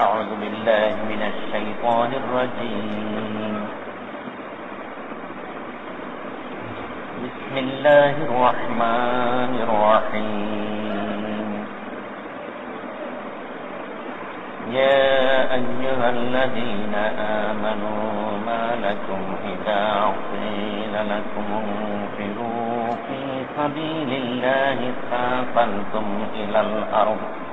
أعوذ بالله من الشيطان الرجيم. بسم الله الرحمن الرحيم. يا أيها الذين آمنوا ما لكم إذا قيل لكم انفروا في سبيل الله ثاقلتم إلى الأرض.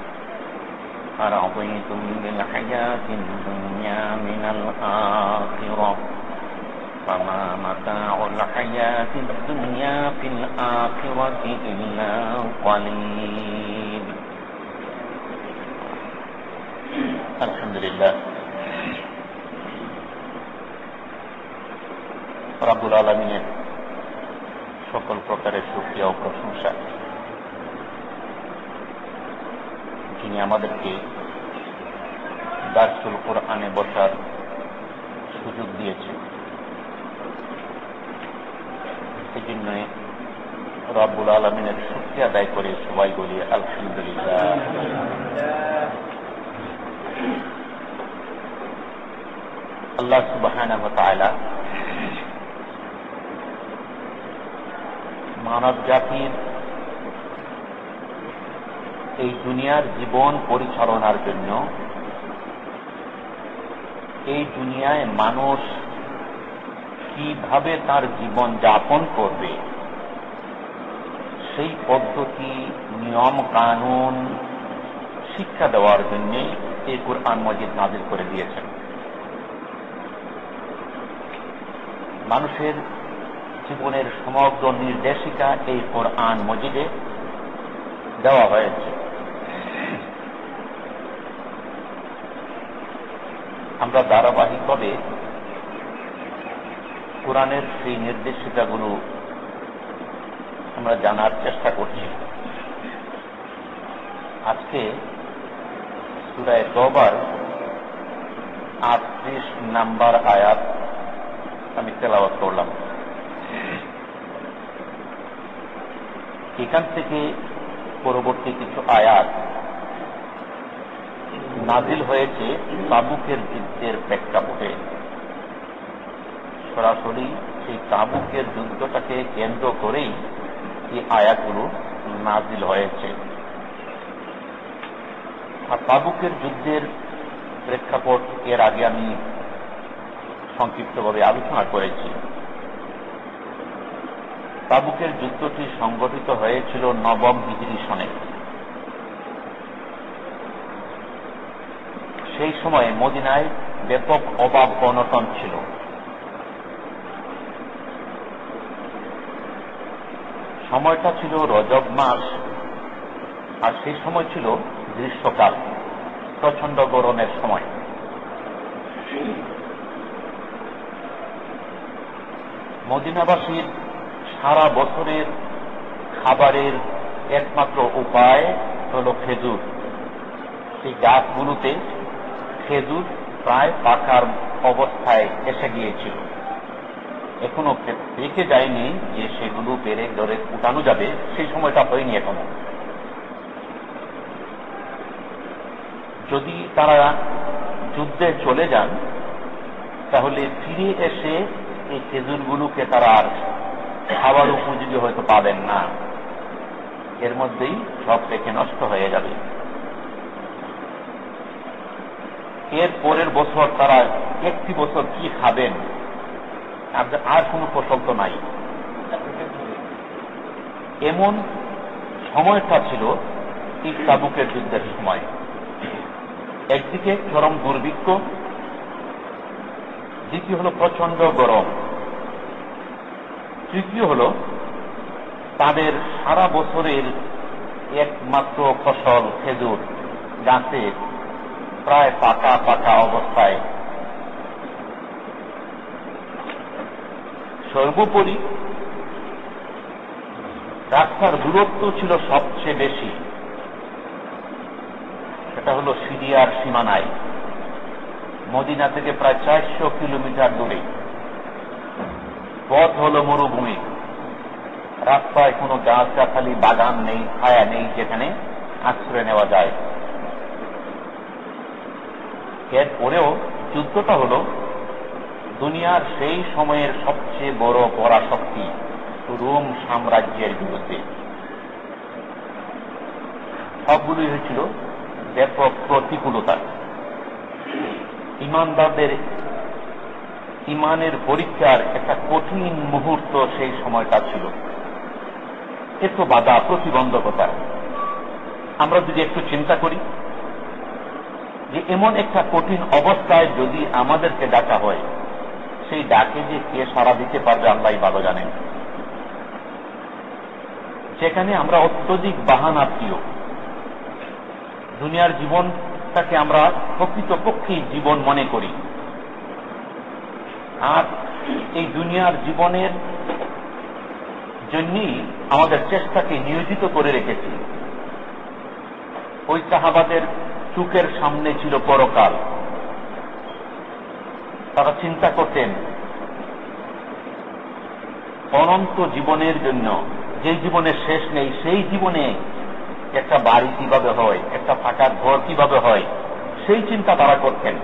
أرضيتم بالحياة الدنيا من الآخرة فما متاع الحياة الدنيا في الآخرة إلا قليل الحمد لله রাবুল আলমিনের সকল প্রকারের সুক্রিয়া ও প্রশংসা যিনি আমাদেরকে দার্সুল কোরআনে বসার সুযোগ দিয়েছে। সেই জন্য রব্বুল আলমিনের শুক্রিয়া আদায় করে সবাই বলি আলহামদুলিল্লাহ। আল্লাহ সুবাহ মানব জাতির এই দুনিয়ার জীবন পরিচালনার জন্য এই দুনিয়ায় মানুষ কীভাবে তার জীবন যাপন করবে, সেই পদ্ধতি, নিয়ম, কানুন, শিক্ষা দেওয়ার জন্য এই কোরআন মজিদ নাজির করে দিয়েছেন। মানুষের জীবনের সমগ্র নির্দেশিকা এই কোরআন মজিদে দেওয়া হয়েছে। আমরা ধারাবাহিকভাবে কোরআনের সেই নির্দেশিকাগুলো আমরা জানার চেষ্টা করছি। আজকে সুরায় দবার আটত্রিশ নাম্বার আয়াত আমি তেলাওয়াত করলাম। এখান থেকে পরবর্তী কিছু আয়াত নাজিল হয়েছে তাবুকের যুদ্ধের প্রেক্ষাপটে। সরাসরি সেই তাবুকের যুদ্ধটাকে কেন্দ্র করেই এই আয়াতগুলো নাজিল হয়েছে। আর তাবুকের যুদ্ধের প্রেক্ষাপট এর আগে আমি সংক্ষিপ্তভাবে আলোচনা করেছি। তাবুকের যুদ্ধটি সংগঠিত হয়েছিল নবম হিজড়ি সনে। সেই সময়ে মদিনায় ব্যাপক অভাব অনটন ছিল। সময়টা ছিল রজব মাস, আর সেই সময় ছিল গ্রীষ্মকাল প্রচণ্ড গরমের সময়। মদিনাবাসীর সারা বছরের খাবারের একমাত্র উপায় হল খেজুর। সেই গাছগুলোতে খেজুর প্রায় পাকার অবস্থায় এসে গিয়েছিল। এখনও পেকে যায়নি যে সেগুলো পেরে ধরে উঠানো যাবে, সেই সময়টা হয়নি এখনও। যদি তারা যুদ্ধে চলে যান, তাহলে ফিরে এসে এই খেজুরগুলোকে তারা আর খাবার উপযোগী হয়তো পাবেন না। এর মধ্যেই সব থেকে নষ্ট হয়ে যাবে। এর পরের বছর তারা একটি বছর কি খাবেন? আর কোন ফসল তো নাই। এমন সময়টা ছিল এই তাবুকের যুদ্ধের সময়। একদিকে চরম দুর্ভিক্ষ, দ্বিতীয় হল প্রচণ্ড গরম। তৃতীয় হল তাদের সারা বছরের একমাত্র ফসল খেজুর, গাছে প্রায় পাকা পাকা অবস্থায়। সর্বোপরি রাস্তার দূরত্ব ছিল সবচেয়ে বেশি। সেটা হল সিরিয়ার সীমানায়। মদিনা থেকে প্রায় চারশো কিলোমিটার দূরে। পথ হল মরুভূমি। রাস্তায় কোনো গাছ গাছালি বাগান নেই, ছায়া নেই যেখানে আশ্রয় নেওয়া যায়। এরপরেও যুদ্ধটা হল দুনিয়ার সেই সময়ের সবচেয়ে বড় পরাশক্তি রোম সাম্রাজ্যের বিরুদ্ধে। সবগুলোই হয়েছিল ব্যাপক প্রতিকূলতা। ইমানদারদের ইমানের পরীক্ষার একটা কঠিন মুহূর্ত সেই সময়টা ছিল। এত বাধা, প্রতিবন্ধকতা। আমরা যদি একটু চিন্তা করি যে এমন একটা কঠিন অবস্থায় যদি আমাদেরকে ডাকা হয়, সেই ডাকে যে কে সারা দিতে পারবে আল্লাহ ভালো জানেন। সেখানে আমরা অত্যধিক বাহানা প্রিয়। দুনিয়ার জীবনটাকে আমরা প্রকৃতপক্ষেই জীবন মনে করি। আর এই দুনিয়ার জীবনের জন্যই আমাদের চেষ্টাকে নিয়োজিত করে রেখেছি। ওই সাহাবাদের চুকের সামনে ছিল পরকাল। তারা চিন্তা করতেন, অনন্ত জীবনের জন্য, যে জীবনের শেষ নেই, সেই জীবনে একটা বাড়ি কীভাবে হয়, একটা ফাঁকার ঘর কীভাবে হয়, সেই চিন্তা তারা করতেন।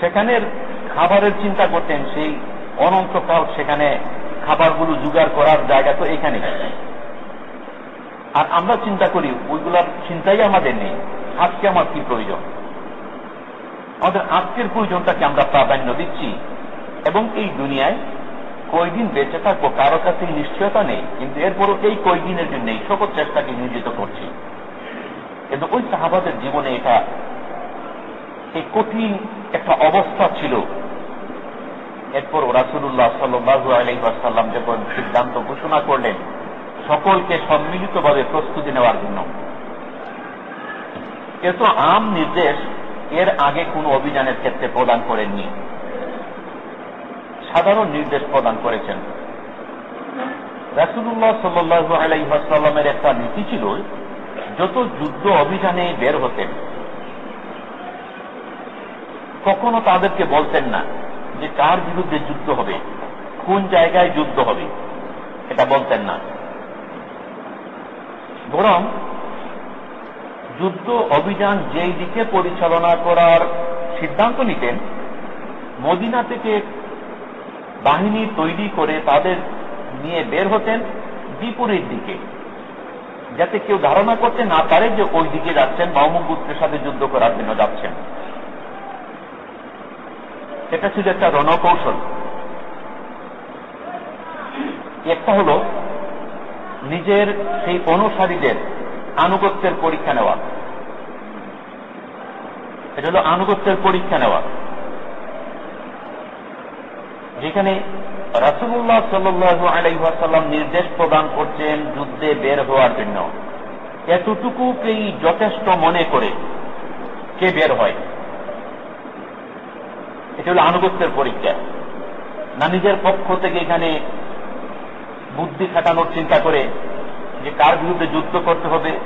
সেখানের খাবারের চিন্তা করতেন, সেই অনন্তকাল সেখানে খাবারগুলো জোগাড় করার জায়গা তো এখানে। আর আমরা চিন্তা করি, ওইগুলার চিন্তাই আমাদের নেই। আজকে আমার কি প্রয়োজন? আমাদের আজকের প্রয়োজনটাকে আমরা প্রাধান্য দিচ্ছি। এবং এই দুনিয়ায় কয়দিন বেঁচে থাকব কারও কাছে নিশ্চয়তা নেই, কিন্তু এরপরও এই কয়দিনের জন্য এই সকল চেষ্টাকে নিয়োজিত করছি। কিন্তু ওই সাহাবাদের জীবনে এটা এই কঠিন একটা অবস্থা ছিল। এরপর রাসুল্লাহ সাল্লু আলাইসাল্লাম যখন সিদ্ধান্ত ঘোষণা করলেন, সকলকে সম্মিলিতভাবে প্রস্তুতি নেওয়ার জন্য। এ তো আম নির্দেশ, এর আগে কোন অভিযানের ক্ষেত্রে প্রদান করেননি। সাধারণ নির্দেশ প্রদান করেছেন। রাসুল্লাহ সাল্লু একটা নীতি ছিল, যত যুদ্ধ অভিযানে বের হতেন, কখনো তাদেরকে বলতেন না যে কার বিরুদ্ধে যুদ্ধ হবে, কোন জায়গায় যুদ্ধ হবে, এটা বলতেন না। বরং যুদ্ধ অভিযান যেই দিকে পরিচালনা করার সিদ্ধান্ত নিতেন, মদিনা থেকে বাহিনী তৈরি করে তাদের নিয়ে বের হতেন বিপরীত দিকে। যাতে কেউ ধারণা করতে না পারে যে ওই দিকে যাচ্ছেন মহম্মদপুত্রের সাথে যুদ্ধ করার জন্য যাচ্ছেন। এটা ছিল একটা রণকৌশল। একটা হল নিজের সেই অনুসারীদের আনুগত্যের পরীক্ষা নেওয়া। এটা হল আনুগত্যের পরীক্ষা নেওয়া। যেখানে রাসুল্লাহ সাল্লু আলাইসাল্লাম নির্দেশ প্রদান করছেন যুদ্ধে বের হওয়ার জন্য। এতটুকুকেই যথেষ্ট মনে করে কে বের হয়। এটা হল আনুগত্যের পরীক্ষা। না নিজের পক্ষ থেকে এখানে বুদ্ধি খাটানোর চিন্তা করে যে কার বিরুদ্ধে যুদ্ধ করতে হবে,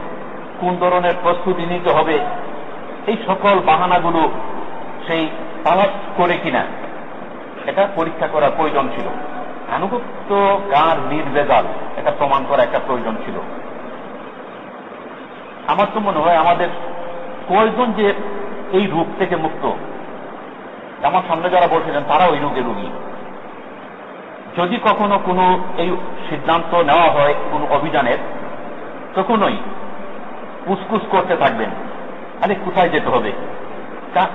কোন ধরনের প্রস্তুতি নিতে হবে, এই সকল বাহানাগুলো সেই তালাশ করে কিনা, এটা পরীক্ষা করা প্রয়োজন ছিল। আনুগত্য কার নির্বেজাল, এটা প্রমাণ করা একটা প্রয়োজন ছিল। আমার তো মনে হয় আমাদের কয়জন যে এই রূপ থেকে মুক্ত, আমার সামনে যারা বলছিলেন তারা ওই রোগে রুগী। যদি কখনো কোনো এই সিদ্ধান্ত নেওয়া হয়, কোন অভিযানের, তখনই পুসকুস করতে থাকবেন। আরে, কোথায় যেতে হবে?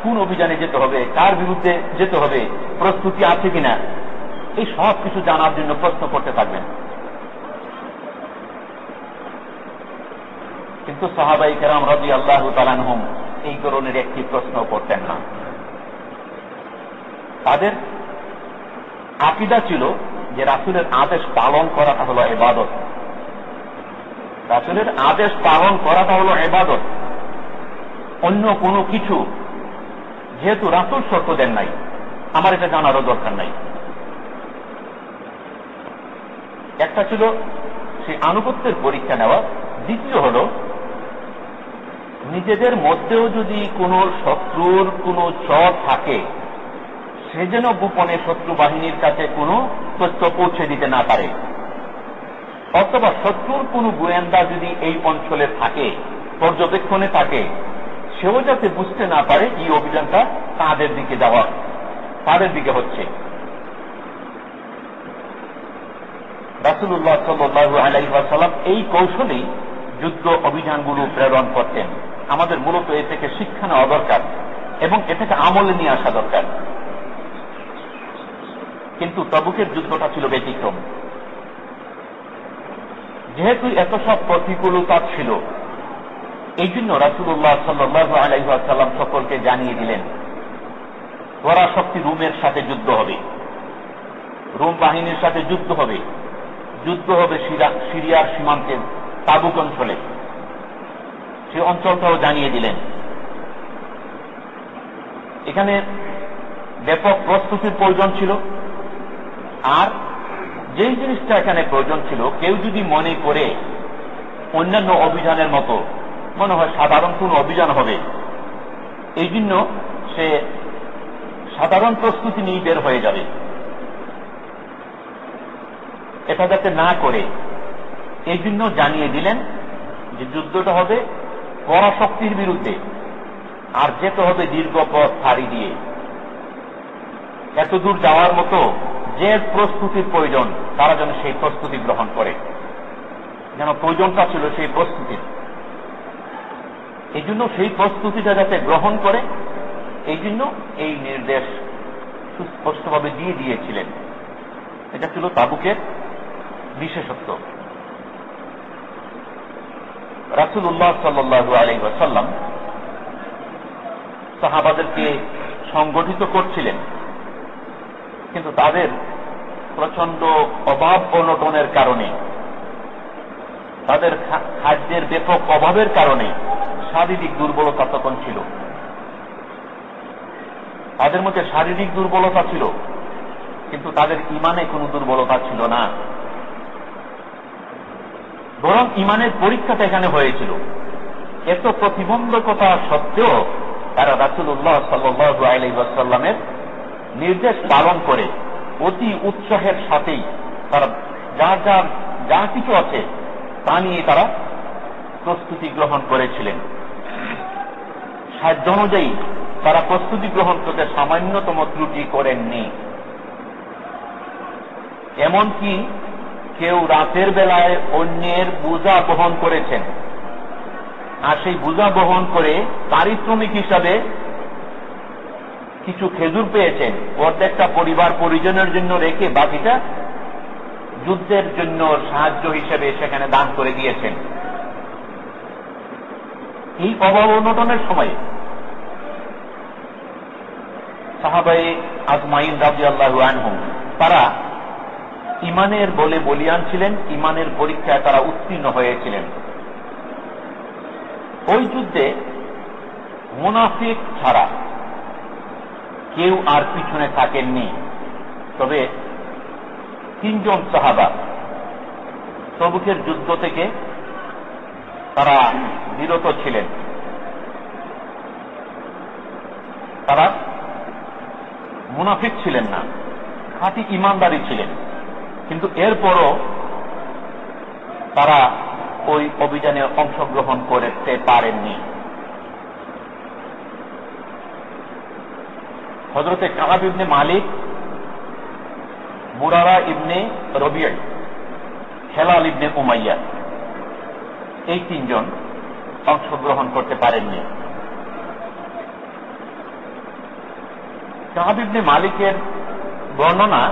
কোন অভিযানে যেতে হবে? কার বিরুদ্ধে যেতে হবে? প্রস্তুতি আছে কিনা? এই সব কিছু জানার জন্য প্রশ্ন করতে থাকবেন। কিন্তু সাহাবাই কেরাম রাজি আল্লাহ তালানহম এই ধরনের একটি প্রশ্ন করতেন না। তাদের আকিদা ছিল যে রাসুলের আদেশ পালন করাটা হলো এবাদত রাসুলের আদেশ পালন করাটা হলো এবাদত অন্য কোনো কিছু যেহেতু রাসুল শর্ত দেন নাই, আমার এটা জানারও দরকার নাই। একটা ছিল সেই আনুগত্যের পরীক্ষা নেওয়া, দ্বিতীয় হল নিজেদের মধ্যেও যদি কোনো শত্রুর কোনো চর থাকে সে যেন গোপনে শত্রু বাহিনীর কাছে কোনো তথ্য পৌঁছে দিতে না পারে। অথবা শত্রুর কোনো গোয়েন্দা যদি এই অঞ্চলে থাকে, পর্যবেক্ষণে থাকে, সেও যাতে বুঝতে না পারে এই অভিযানটা তাদের দিকে যাওয়া, তাদের দিকে হচ্ছে। রাসুল্লাহ সাল্লু আলাইসাল্লাম এই কৌশলেই যুদ্ধ অভিযানগুলো প্রেরণ করতেন। আমাদের মূলত এ থেকে শিক্ষা নেওয়া দরকার এবং এ থেকে আমলে নিয়ে আসা দরকার। কিন্তু তবুকের যুদ্ধটা ছিল ব্যতিক্রম। যেহেতু এত সব প্রতিকূলতা ছিল এই জন্য রাসুল্লাহ সাল্লাহ আলাইসাল্লাম সকলকে জানিয়ে দিলেন ওরা শক্তি রুমের সাথে যুদ্ধ হবে। রোম বাহিনীর সাথে যুদ্ধ হবে। যুদ্ধ হবে সিরিয়ার সীমান্তের তাবুক অঞ্চলে। সে অঞ্চলটাও জানিয়ে দিলেন। এখানে ব্যাপক প্রস্তুতির প্রয়োজন ছিল। আর যেই জিনিসটা এখানে প্রয়োজন ছিল, কেউ যদি মনে করে অন্যান্য অভিযানের মতো, মনে হয় সাধারণ কোন অভিযান হবে, এই জন্য সে সাধারণ প্রস্তুতি নিয়ে বের হয়ে যাবে। এটা যাতে না করে, এই জন্য জানিয়ে দিলেন যে যুদ্ধটা হবে পরাশক্তির বিরুদ্ধে, আর যেতে হবে দীর্ঘ পথ ফাড়ি দিয়ে। এত দূর যাওয়ার মতো যে প্রস্তুতির প্রয়োজন, তারা যেন সেই প্রস্তুতি গ্রহণ করে। যেন প্রয়োজনটা ছিল সেই প্রস্তুতির এই জন্য সেই প্রস্তুতিটা যাতে গ্রহণ করে, এই জন্য এই নির্দেশ সুস্পষ্টভাবে দিয়ে দিয়েছিলেন। এটা ছিল তাবুকের বিশেষত্ব। রাসুল্লাহ সাল্লু আলী ওয়াসাল্লাম সাহাবাদেরকে সংগঠিত করছিলেন। কিন্তু তাদের প্রচণ্ড অভাব অনটনের কারণে, তাদের খাদ্যের ব্যাপক অভাবের কারণে শারীরিক দুর্বলতা তখন ছিল। তাদের মধ্যে শারীরিক দুর্বলতা ছিল, কিন্তু তাদের ইমানে কোনো দুর্বলতা ছিল না। বরং ইমানের পরীক্ষাটা এখানে হয়েছিল। এত প্রতিবন্ধকতা সত্ত্বেও তারা রাসুল্লাহ সাল্লু আলাইসাল্লামের নির্দেশ পালন করে অতি উৎসাহের সাথেই তারা যা যা যা কিছু আছে তা নিয়ে তারা প্রস্তুতি গ্রহণ করেছিলেন। সাহায্য অনুযায়ী তারা প্রস্তুতি গ্রহণ করতে সামান্যতম ত্রুটি করেননি। এমনকি কেউ রাতের বেলায় অন্যের বোঝা বহন করেছেন। আর সেই বোঝা বহন করে পারিশ্রমিক হিসাবে কিছু খেজুর পেয়েছেন প্রত্যেকটা পরিবার পরিজনের জন্য রেখে বাকিটা যুদ্ধের জন্য সাহায্য হিসেবে সেখানে দান করে দিয়েছেন। এই অভাব অনটনের সময়ে সাহাবাই আজমাইন রাজি আল্লাহ আনহুম, তারা ইমানের বলে বলিয়ান ছিলেন ইমানের পরীক্ষায় তারা উত্তীর্ণ হয়েছিলেন। ওই যুদ্ধে মুনাফিক ছাড়া কেউ আর পিছনে থাকেননি। তবে তিনজন সাহাবা তবুকের যুদ্ধ থেকে তারা বিরত ছিলেন। তারা মুনাফিক ছিলেন না, খাঁটি ইমানদারি ছিলেন। কিন্তু এরপরও তারা ওই অভিযানে অংশগ্রহণ করতে পারেননি। হজরতে Kab ibn Malik, Murara ibn Rabia Hilal ibn Umayya, এই তিনজন অংশগ্রহণ করতে পারেননি। কাহাব ইবনে মালিকের বর্ণনা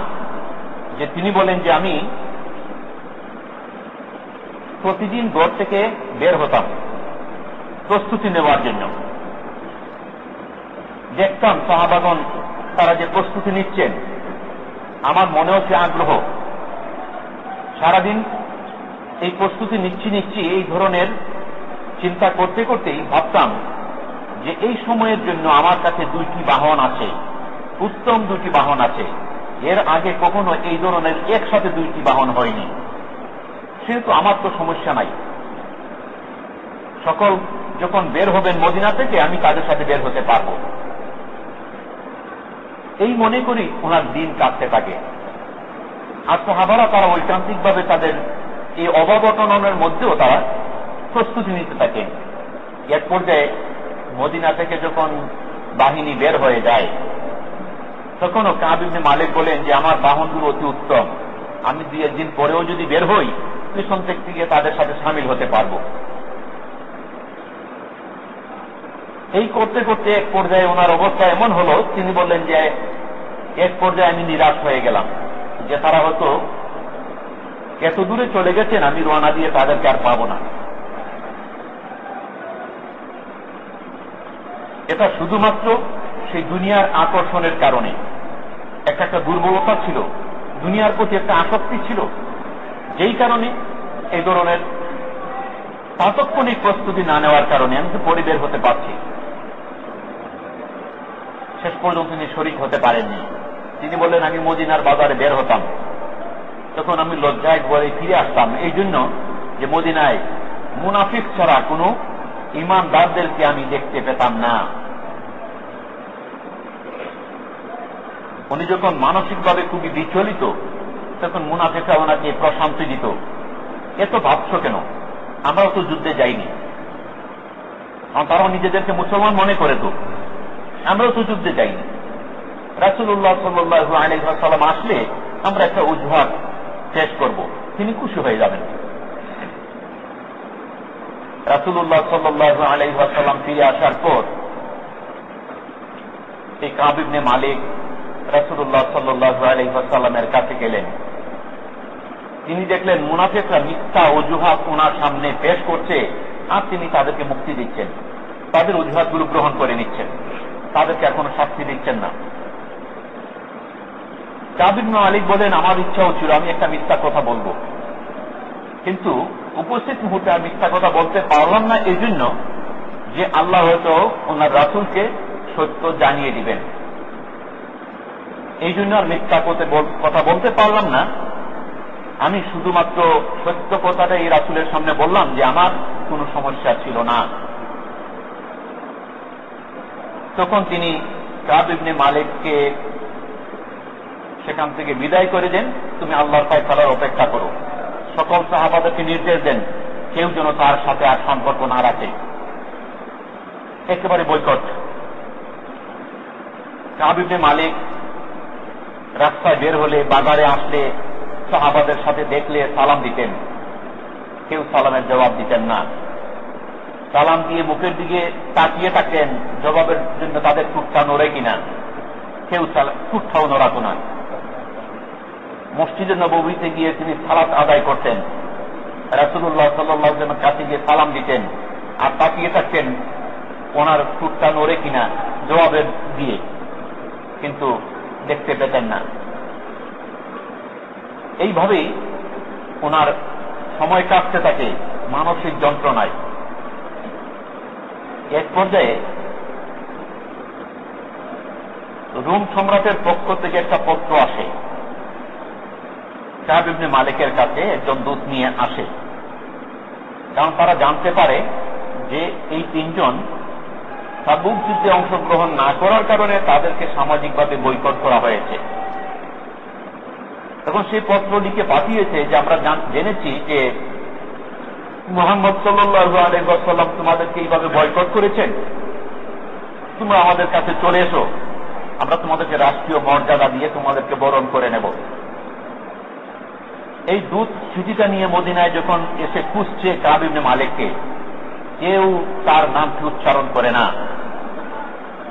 যে তিনি বলেন যে আমি প্রতিদিন গড় থেকে বের হতাম, প্রস্তুতি নেওয়ার জন্য। দেখতাম সাহাবাগন তারা যে প্রস্তুতি নিচ্ছেন। আমার মনেও সে আগ্রহ। সারাদিন এই প্রস্তুতি নিচ্ছি নিচ্ছি এই ধরনের চিন্তা করতে করতেই ভাবতাম যে এই সময়ের জন্য আমার কাছে দুইটি বাহন আছে, উত্তম দুটি বাহন আছে। এর আগে কখনো এই ধরনের একসাথে দুইটি বাহন হয়নি। সেহেতু আমার তো সমস্যা নাই। সকল যখন বের হবেন মদিনা থেকে, আমি তাদের সাথে বের হতে পারব। এই মনে করি ওনার দিন কাটতে থাকে। আর সাহাবারা তারা ঐকান্তিকভাবে তাদের এই অভাবটনের মধ্যেও তারা প্রস্তুতি নিতে থাকেন এক পর্যায়ে মদিনা থেকে যখন বাহিনী বের হয়ে যায়, তখনও কাবিবনে মালিক বলেন যে, আমার বাহনগুলো অতি উত্তম। আমি দুই একদিন পরেও যদি বের হই, পিছন থেকে তাদের সাথে সামিল হতে পারব। এই করতে করতে এক পর্যায়ে ওনার অবস্থা এমন হলো, তিনি বললেন যে, এক পর্যায়ে আমি নিরাশ হয়ে গেলাম, যে তারা হয়তো এত দূরে চলে গেছেন, আমি রোয়ানা দিয়ে তাদেরকে আর পাবো না। এটা শুধুমাত্র সেই দুনিয়ার আকর্ষণের কারণে। একটা একটা দুর্বলতা ছিল, দুনিয়ার প্রতি একটা আসক্তি ছিল, যেই কারণে এই ধরনের তাৎক্ষণিক প্রস্তুতি না নেওয়ার কারণে আমি তো পরিবের হতে পারছি। পর্যন্ত তিনি শরিক হতে পারেননি। তিনি বললেন, আমি মদিনার বাজারে বের হতাম। তখন আমি লজ্জায় ঘরে ফিরে আসতাম। এই জন্য যে মদিনায় মুনাফিক ছাড়া কোনো ইমানদারদেরকে আমি দেখতে পেতাম না। উনি যখন মানসিকভাবে খুবই বিচলিত, তখন মুনাফিকরা ওনাকে প্রশান্তি দিত। এত ভাবছ কেন? আমরাও তো যুদ্ধে যাইনি। তারাও নিজেদেরকে মুসলমান মনে করে তো। আমরাও তো যুদ্ধে যাইনি। রাসুল্লাহ সাল্লু আলাইসাল্লাম আসলে আমরা একটা অজুহাত শেষ করব। তিনি খুশি হয়ে যাবেন। রাসুল্লাহ সাল্লু আলাইসাল্লাম ফিরে আসার পর এই কাবিবনে মালিক রাসুল্লাহ সাল্লু আলাইসাল্লামের কাছে গেলেন। তিনি দেখলেন মুনাফেকরা মিথ্যা অজুহাত ওনার সামনে পেশ করছে আর তিনি তাদেরকে মুক্তি দিচ্ছেন। তাদের অজুহাতগুলো গ্রহণ করে নিচ্ছেন। তাদেরকে এখনও শাস্তি দিচ্ছেন না। কাবির মালিক বলেন, আমার ইচ্ছাও ছিল, আমি একটা মিথ্যা কথা বলব। কিন্তু উপস্থিত মুহূর্তে আর মিথ্যা কথা বলতে পারলাম না এই জন্য যে আল্লাহ হয়তো ওনার রাসুলকে সত্য জানিয়ে দিবেন। এই জন্য আর মিথ্যা কথা বলতে পারলাম না। আমি শুধুমাত্র সত্য কথাটা এই রাসুলের সামনে বললাম যে, আমার কোনো সমস্যা ছিল না। তখন তিনি কাবিবনে মালিককে সেখান থেকে বিদায় করে দেন, তুমি আল্লাহর ফেলার অপেক্ষা করো। সকল সাহাবাদেরকে নির্দেশ দেন, কেউ যেন তার সাথে আর সম্পর্ক না রাখে। একেবারে বৈকট। কাবিবনে মালিক রাস্তায় বের হলে, বাজারে আসলে সাহাবাদের সাথে দেখলে সালাম দিতেন। কেউ সালামের জবাব দিতেন না। সালাম দিয়ে মুখের দিকে তাকিয়ে থাকেন, জবাবের জন্য তাদের টুকটা নড়ে কিনা। কেউ টুকটাও নড়াতো না। মসজিদে নবীতে গিয়ে তিনি সালাত আদায় করতেন। রাসুল্লাহ সাল্লাহ কাছে গিয়ে সালাম দিতেন আর তাকিয়ে থাকতেন ওনার টুকটা নড়ে কিনা জবাবের দিয়ে। কিন্তু দেখতে পেতেন না। এইভাবেই ওনার সময় কাটতে থাকে মানসিক যন্ত্রণায়। এক পর্যায়ে রুম সম্রাটের পক্ষ থেকে একটা পত্র আসে। সাহেব মালিকের কাছে একজন দূত নিয়ে আসে। কারণ তারা জানতে পারে যে এই তিনজন সাবুক যুদ্ধে অংশগ্রহণ না করার কারণে তাদেরকে সামাজিকভাবে বৈকট করা হয়েছে। তখন সেই পত্র লিখে পাঠিয়েছে যে আমরা জেনেছি যে মোহাম্মদ সাল্লু আলহাম তোমাদেরকে এইভাবে বয়কট করেছেন? তোমরা আমাদের কাছে চলে এসো। আমরা তোমাদেরকে রাষ্ট্রীয় মর্যাদা দিয়ে তোমাদেরকে বরণ করে নেব। এই দূত চিঠিটা নিয়ে মদিনায় যখন এসে খুঁজছে কাবিবনে মালিককে, কেউ তার নামটি উচ্চারণ করে না।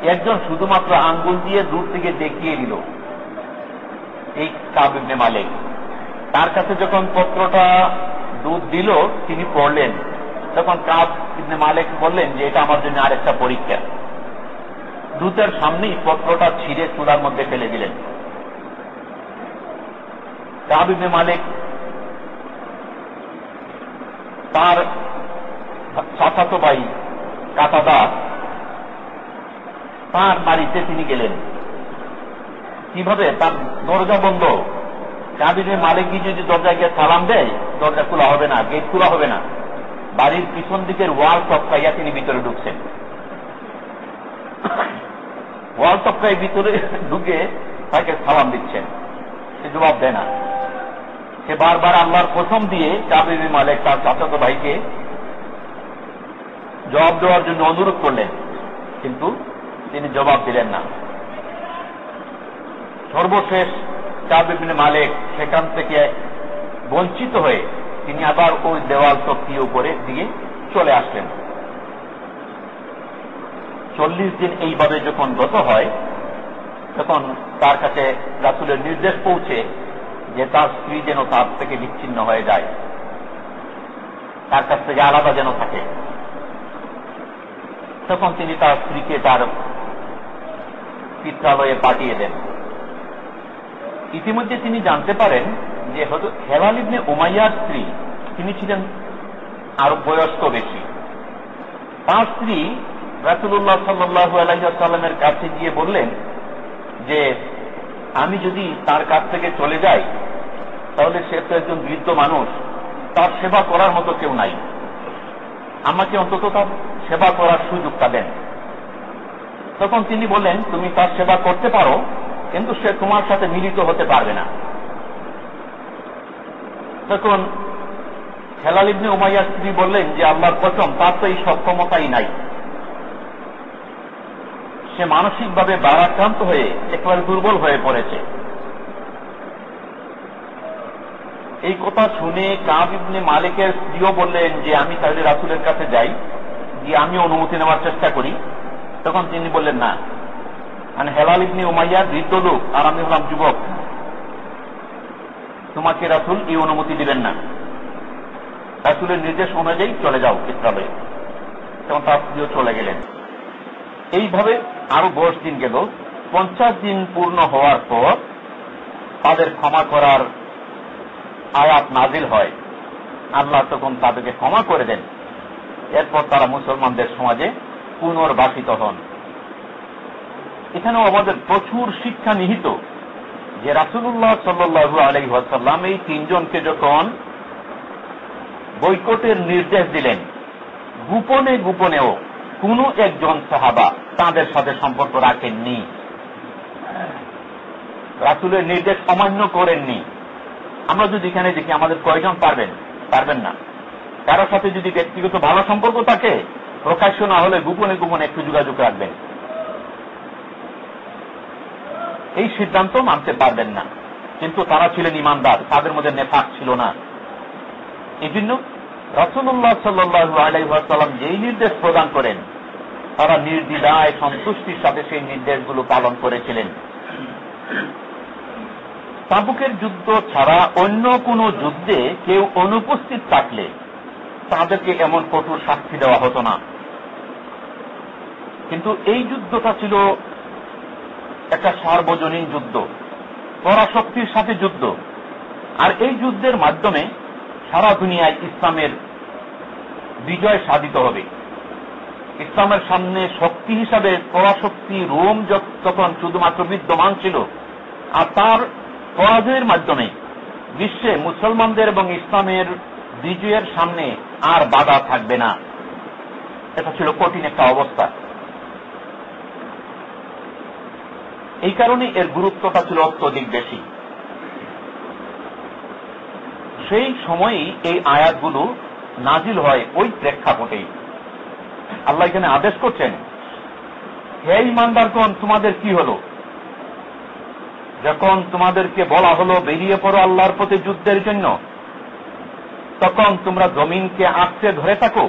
একজন শুধুমাত্র আঙ্গুল দিয়ে দূর থেকে দেখিয়ে দিল, এই কাবিবনে মালিক। তার কাছে যখন পত্রটা দুধ দিল, তিনি পড়লেন। তখন কাব ইবনে মালিক বললেন যে, এটা আমার জন্য আরেকটা পরীক্ষা। দূতের সামনেই পত্রটা ছিঁড়ে চুলার মধ্যে ফেলে দিলেন। কাব ইবনে মালিক তার চাচাতো ভাই কাতাদা তার বাড়িতে তিনি গেলেন। কীভাবে? তার দরজা বন্ধ। কাবিনের মালিক যদি দরজায় গিয়ে সালাম দেয়, দরজা খোলা হবে না গেট খোলা হবে না। বাড়ির পিছন দিকের ওয়াল টপকাইয়া তিনি ভিতরে ঢুকছেন। ওয়াল টপকাই ভিতরে ঢুকে তাকে সালাম দিচ্ছেন। সে জবাব দেয় না। সে বারবার আল্লাহর প্রথম দিয়ে কাবির মালিক তার চাচাতো ভাইকে জবাব দেওয়ার জন্য অনুরোধ করলেন, কিন্তু তিনি জবাব দিলেন না। সর্বশেষ চাবিবিনে মালিক সেখান থেকে বঞ্চিত হয়ে তিনি আবার ওই দেওয়াল শক্তি উপরে দিয়ে চলে আসলেন। চল্লিশ দিন এইভাবে যখন গত হয়, তখন তার কাছে রাসুলের নির্দেশ পৌঁছে যে তার স্ত্রী যেন তার থেকে বিচ্ছিন্ন হয়ে যায়, তার কাছ থেকে আলাদা যেন থাকে। তখন তিনি তার স্ত্রীকে তার পিত্রালয়ে পাঠিয়ে দেন। ইতিমধ্যে তিনি জানতে পারেন যে হয়তো হেলাল ইবনে উমাইয়ার স্ত্রী, তিনি ছিলেন আরও বয়স্ক বেশি। তার স্ত্রী রাসুল্লাহ সাল্লু আলাইসাল্লামের কাছে গিয়ে বললেন যে, আমি যদি তার কাছ থেকে চলে যাই, তাহলে সে তো একজন বৃদ্ধ মানুষ, তার সেবা করার মতো কেউ নাই। আমাকে অন্তত তার সেবা করার সুযোগটা দেন। তখন তিনি বললেন, তুমি তার সেবা করতে পারো কিন্তু সে তোমার সাথে মিলিত হতে পারবে না। তখন হেলাল ইবনে উমাইয়ার স্ত্রী বললেন যে আল্লাহর কসম, তার তো এই সক্ষমতাই নাই। সে মানসিকভাবে বারাক্রান্ত হয়ে একেবারে দুর্বল হয়ে পড়েছে। এই কথা শুনে কাব মালিকের স্ত্রীও বললেন যে, আমি তাহলে রাসুলের কাছে যাই, গিয়ে আমি অনুমতি নেওয়ার চেষ্টা করি। তখন তিনি বললেন, না। মানে হেলাল ইবনে উমাইয়া বৃদ্ধ লোক, আর আমি হলাম যুবক। তোমাকে রাসুল এই অনুমতি দিবেন না। রাসুলের নির্দেশ অনুযায়ী চলে যাও ইসরাবে তখন তার স্ত্রীও চলে গেলেন। এইভাবে আরও দশ দিন গেল। পঞ্চাশ দিন পূর্ণ হওয়ার পর তাদের ক্ষমা করার আয়াত নাজিল হয়। আল্লাহ তখন তাদেরকে ক্ষমা করে দেন। এরপর তারা মুসলমানদের সমাজে পুনর্বাসিত হন। এখানেও আমাদের প্রচুর শিক্ষা নিহিত যে রাসুল্লাহ সাল্লু আলহিহাসাল্লাম এই তিনজনকে যখন বৈকটের নির্দেশ দিলেন, গোপনে গোপনেও কোন একজন সাহাবা তাদের সাথে সম্পর্ক রাখেননি। রাসুলের নির্দেশ অমান্য করেননি। আমরা যদি এখানে দেখি, আমাদের কয়জন পারবেন? পারবেন না। কারোর সাথে যদি ব্যক্তিগত ভালো সম্পর্ক থাকে, প্রকাশ্য না হলে গোপনে গোপনে একটু যোগাযোগ রাখবেন। এই সিদ্ধান্ত মানতে পারবেন না। কিন্তু তারা ছিলেন ইমানদার, তাদের মধ্যে নেফাক ছিল না। এই জন্য রসুল্লাহ সাল্লু যেই নির্দেশ প্রদান করেন, তারা নির্দিদায় সন্তুষ্টির সাথে সেই নির্দেশগুলো পালন করেছিলেন। তাবুকের যুদ্ধ ছাড়া অন্য কোন যুদ্ধে কেউ অনুপস্থিত থাকলে তাদেরকে এমন কঠোর শাস্তি দেওয়া হতো না। কিন্তু এই যুদ্ধটা ছিল একটা সার্বজনীন যুদ্ধ, পরাশক্তির সাথে যুদ্ধ। আর এই যুদ্ধের মাধ্যমে সারা দুনিয়ায় ইসলামের বিজয় সাধিত হবে। ইসলামের সামনে শক্তি হিসাবে পরাশক্তি রোম যখন শুধুমাত্র বিদ্যমান ছিল, আর তার পরাজয়ের মাধ্যমে বিশ্বে মুসলমানদের এবং ইসলামের বিজয়ের সামনে আর বাধা থাকবে না। এটা ছিল কঠিন একটা অবস্থা। এই কারণে এর গুরুত্বটা ছিল অত্যধিক বেশি। সেই সময়ই এই আয়াতগুলো নাজিল হয় ওই প্রেক্ষাপটেই। আল্লাহ এখানে আদেশ করছেন, হে ইমানদারগণ তোমাদের কি হলো? যখন তোমাদেরকে বলা হলো বেরিয়ে পড়ো আল্লাহর প্রতি যুদ্ধের জন্য, তখন তোমরা জমিনকে আঁকড়ে ধরে থাকো।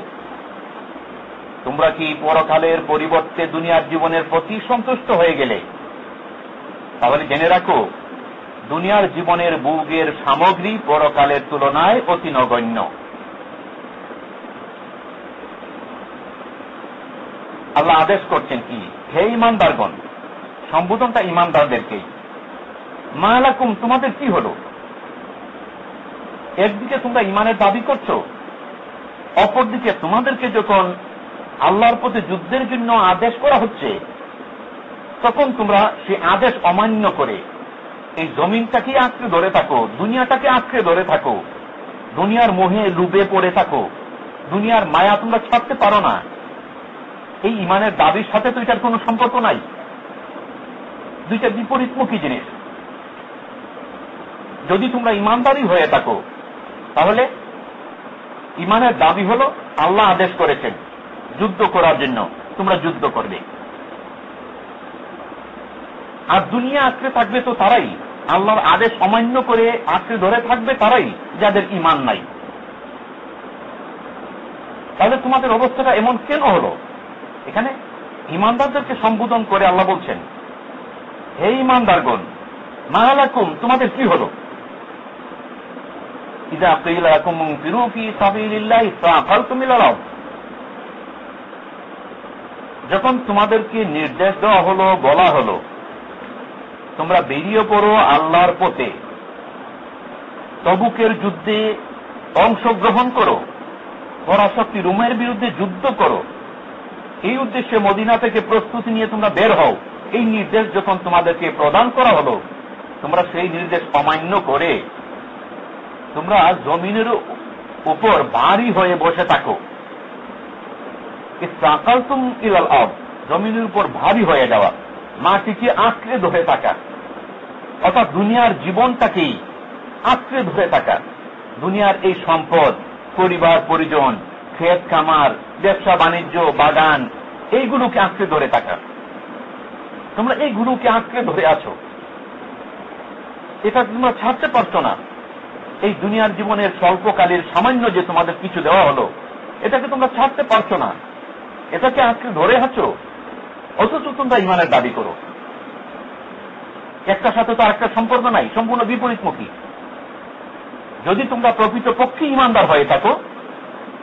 তোমরা কি পরকালের পরিবর্তে দুনিয়ার জীবনের প্রতি সন্তুষ্ট হয়ে গেলে? তাহলে জেনে রাখো, দুনিয়ার জীবনের বুগের সামগ্রী পরকালের তুলনায় অতি নগণ্য। আল্লাহ আদেশ করছেন কি? হে ইমানদারগণ, সম্বোধনটা ইমানদারদেরকেই। মালাকুম, তোমাদের কি হলো? একদিকে তোমরা ইমানের দাবি করছ, অপরদিকে তোমাদেরকে যখন আল্লাহর প্রতি যুদ্ধের জন্য আদেশ করা হচ্ছে তখন তোমরা সে আদেশ অমান্য করে। এই জমিনটাকে আঁকড়ে ধরে থাকো, দুনিয়াটাকে আঁকড়ে ধরে থাকো। দুনিয়ার মোহে লুবে পড়ে থাকো। দুনিয়ার মায়া তোমরা ছাড়তে পারো না। এই ইমানের দাবির সাথে তো এটার কোনো সম্পর্ক নাই। দুইটা বিপরীতমুখী জিনিস। যদি তোমরা ইমানদারি হয়ে থাকো, তাহলে ইমানের দাবি হল আল্লাহ আদেশ করেছেন, যুদ্ধ করার জন্য তোমরা যুদ্ধ করবে। আর দুনিয়া আঁকড়ে থাকবে তো তারাই। আল্লাহর আদেশ অমান্য করে আঁকড়ে ধরে থাকবে তারাই, যাদের ইমান নাই। তাহলে তোমাদের অবস্থাটা এমন কেন হলো? এখানে ইমানদারদেরকে সম্বোধন করে আল্লাহ বলছেন, হে ইমানদারগণ মাহালাকুম, তোমাদের কি হলো? যখন তোমাদেরকে নির্দেশ দেওয়া হলো, বলা হলো তোমরা বেরিয়ে পড়ো আল্লাহর পথে। তবুকের যুদ্ধে অংশগ্রহণ করো। পরাশক্তি রুমের বিরুদ্ধে যুদ্ধ করো। এই উদ্দেশ্যে মদিনা থেকে প্রস্তুতি নিয়ে তোমরা বের হও। এই নির্দেশ যখন তোমাদেরকে প্রদান করা হলো, তোমরা সেই নির্দেশ অমান্য করে তোমরা জমিনের উপর ভারী হয়ে বসে থাকো। তুম ইলাল জমিনের উপর ভারী হয়ে যাওয়া। মাটিকে আঁকড়ে ধরে থাকা। অর্থাৎ দুনিয়ার জীবনটাকেই আঁকড়ে ধরে থাকা। দুনিয়ার এই সম্পদ, পরিবার, পরিজন, ক্ষেত খামার, ব্যবসা, বাণিজ্য, বাগান, এইগুলোকে আঁকড়ে ধরে থাকা। তোমরা এইগুলোকে আঁকড়ে ধরে আছো। এটা তোমরা ছাড়তে পারছ না। এই দুনিয়ার জীবনের স্বল্পকালের সামান্য যে তোমাদের কিছু দেওয়া হলো, এটাকে তোমরা ছাড়তে পারছ না। এটাকে আজকে ধরে আছো? অথচ তোমরা ইমানের দাবি করো। একটা সাথে তো আরেকটা সম্পর্ক নাই, সম্পূর্ণ বিপরীতমুখী। যদি তোমরা প্রকৃত পক্ষে ইমানদার হয়ে থাকো,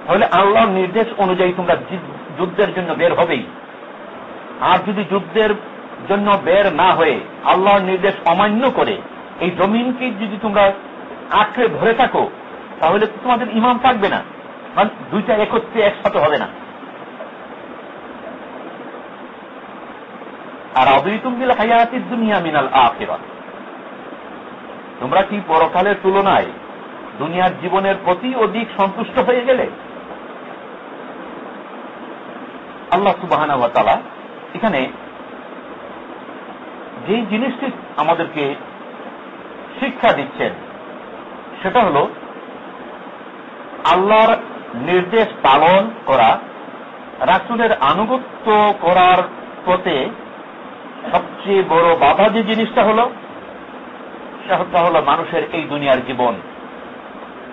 তাহলে আল্লাহর নির্দেশ অনুযায়ী তোমরা যুদ্ধের জন্য বের হবেই। আর যদি যুদ্ধের জন্য বের না হয়ে আল্লাহর নির্দেশ অমান্য করে, এই জমিনকে যদি তোমরা আঁকড়ে ধরে থাকো, তাহলে তোমাদের ইমাম থাকবে না। মানে দুইটা একত্রে একসাথে হবে না। আর অবৈতুম বিল হায়াতি দুনিয়া মিনাল আখেরা তোমরা কি পরকালের তুলনায় দুনিয়ার জীবনের প্রতি অধিক সন্তুষ্ট হয়ে গেলে? আল্লাহ সুবাহ এখানে যে জিনিসটি আমাদেরকে শিক্ষা দিচ্ছেন, সেটা হল আল্লাহর নির্দেশ পালন করা, রাসুলের আনুগত্য করার পথে সবচেয়ে বড় বাধা যে জিনিসটা হল, সেটা হল মানুষের এই দুনিয়ার জীবন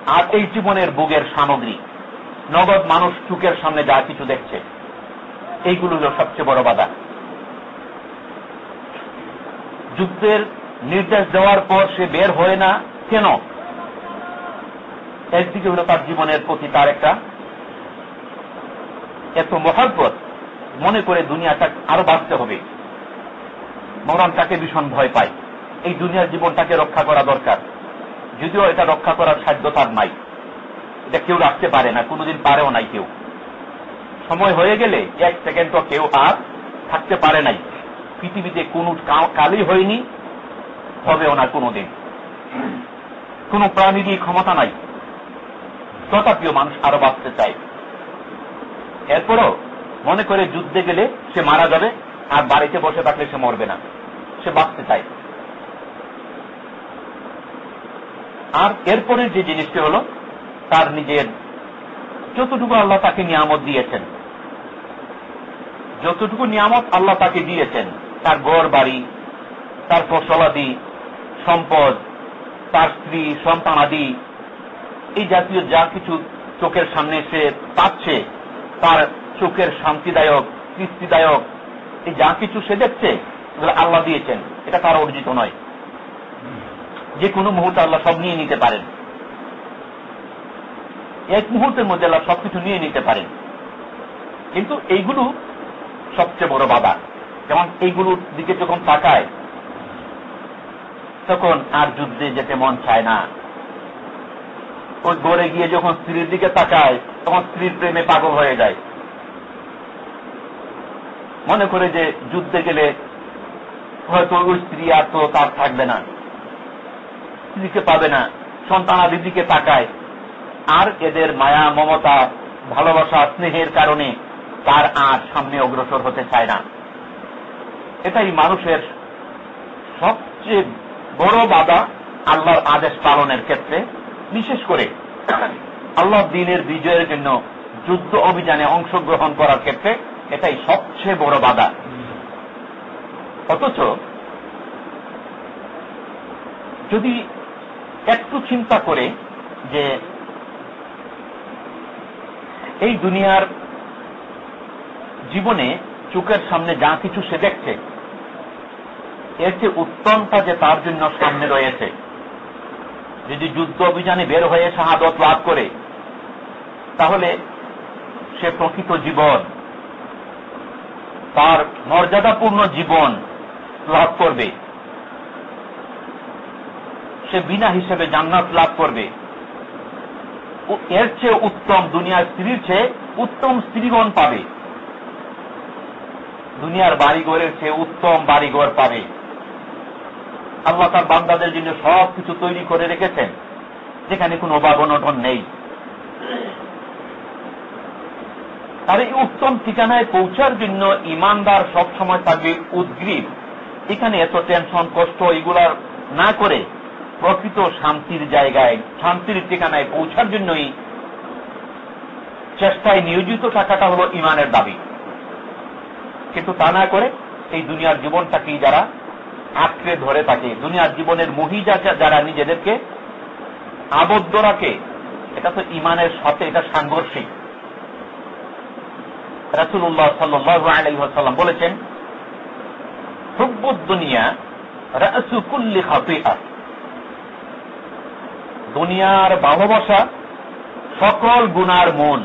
আর এই জীবনের বুগের সামগ্রী। নগদ মানুষ চুকের সামনে যা কিছু দেখছে, এইগুলো হল সবচেয়ে বড় বাধা। যুদ্ধের নির্দেশ দেওয়ার পর সে বের হয় না, কেন? একদিকে হল তার জীবনের প্রতি তার একটা এত মহাব্বত, মনে করে দুনিয়াটা আরও বাঁচতে হবে। মরণ তাকে ভীষণ ভয় পায়। এই দুনিয়ার জীবনটাকে রক্ষা করা দরকার। যদিও এটা রক্ষা করার সাধ্য তার নাই। এটা কেউ রাখতে পারে না, কোনোদিন পারেও নাই কেউ। সময় হয়ে গেলে এক সেকেন্ড তো কেউ আর থাকতে পারে নাই। পৃথিবীতে কোন কালই হয়নি, হবেও না কোনোদিন। কোন প্রাণীরই ক্ষমতা নাই। তথাপিও মানুষ আরও বাঁচতে চায়। এরপরও মনে করে যুদ্ধে গেলে সে মারা যাবে, আর বাড়িতে বসে থাকলে সে মরবে না। সে বাঁচতে চায় আর এরপরে যে জিনিসটি হল, তার নিজের যতটুকু আল্লাহ তাকে নিয়ামত দিয়েছেন, যতটুকু নিয়ামত আল্লাহ তাকে দিয়েছেন, তার গড় বাড়ি, তার ফসলাদি, সম্পদ, তার স্ত্রী, সন্তান আদি, এই জাতীয় যা কিছু চোখের সামনে সে পাচ্ছে, তার চোখের শান্তিদায়ক, তৃপ্তিদায়ক, এই যা কিছু সে দেখছে আল্লাহ দিয়েছেন। এটা তার অর্জিত নয়। যে কোনো মুহূর্তে আল্লাহ সব নিয়ে নিতে পারেন। এক মুহূর্তের মধ্যে আল্লাহ সবকিছু নিয়ে নিতে পারেন। কিন্তু এইগুলো সবচেয়ে বড় বাধা। যেমন এইগুলোর দিকে যখন তাকায়, তখন আর যুদ্ধে যেতে মন চায় না। ওই গড়ে গিয়ে যখন স্ত্রীর দিকে তাকায়, তখন স্ত্রীর প্রেমে পাগল হয়ে যায়। মনে করে যে যুদ্ধে গেলে হয়তো ওই স্ত্রী আর তো তার থাকবে না। স্ত্রীকে পাবে না সন্তানাদির দিকে তাকায়। আর এদের মায়া, মমতা, ভালোবাসা, স্নেহের কারণে তার আর সামনে অগ্রসর হতে চায় না। এটাই মানুষের সবচেয়ে বড় বাধা আল্লাহর আদেশ পালনের ক্ষেত্রে। বিশেষ করে আল্লাহ দিনের বিজয়ের জন্য যুদ্ধ অভিযানে অংশগ্রহণ করার ক্ষেত্রে এটাই সবচেয়ে বড় বাধা। অথচ যদি একটু চিন্তা করে যে এই দুনিয়ার জীবনে চোখের সামনে যা কিছু সে দেখছে, এর চেয়ে উত্তমটা যে তার জন্য সামনে রয়েছে। যদি যুদ্ধ অভিযানে বের হয়ে শাহাদত লাভ করে, তাহলে সে প্রকৃত জীবন, তার মর্যাদাপূর্ণ জীবন লাভ করবে। সে বিনা হিসেবে জান্নাত লাভ করবে। এর চেয়ে উত্তম দুনিয়ার স্ত্রীর চেয়ে উত্তম স্ত্রীগণ পাবে। দুনিয়ার বাড়িঘরের চেয়ে উত্তম বাড়িঘর পাবে। আল্লাহ তার বান্দাদের জন্য সব কিছু তৈরি করে রেখেছেন, যেখানে কোনো অভাব অনটন নেই। তার এই উত্তম ঠিকানায় পৌঁছার জন্য ইমানদার সবসময় থাকবে উদ্গ্রীব। এখানে এত টেনশন, কষ্ট এগুলার না করে প্রকৃত শান্তির জায়গায়, শান্তির ঠিকানায় পৌঁছার জন্যই চেষ্টায় নিয়োজিত থাকাটা হল ইমানের দাবি। কিন্তু তা না করে এই দুনিয়ার জীবনটাকেই যারা আঁকড়ে ধরে থাকে, দুনিয়ার জীবনের মহিজা যারা নিজেদেরকে আবদ্ধ রাখে, এটা তো ইমানের সাথে এটা সাংঘর্ষিক। রাসুল্লাহ সাল্লাম বলেছেন দুনিয়ার ভালোবাসা সকল গুনার মূল।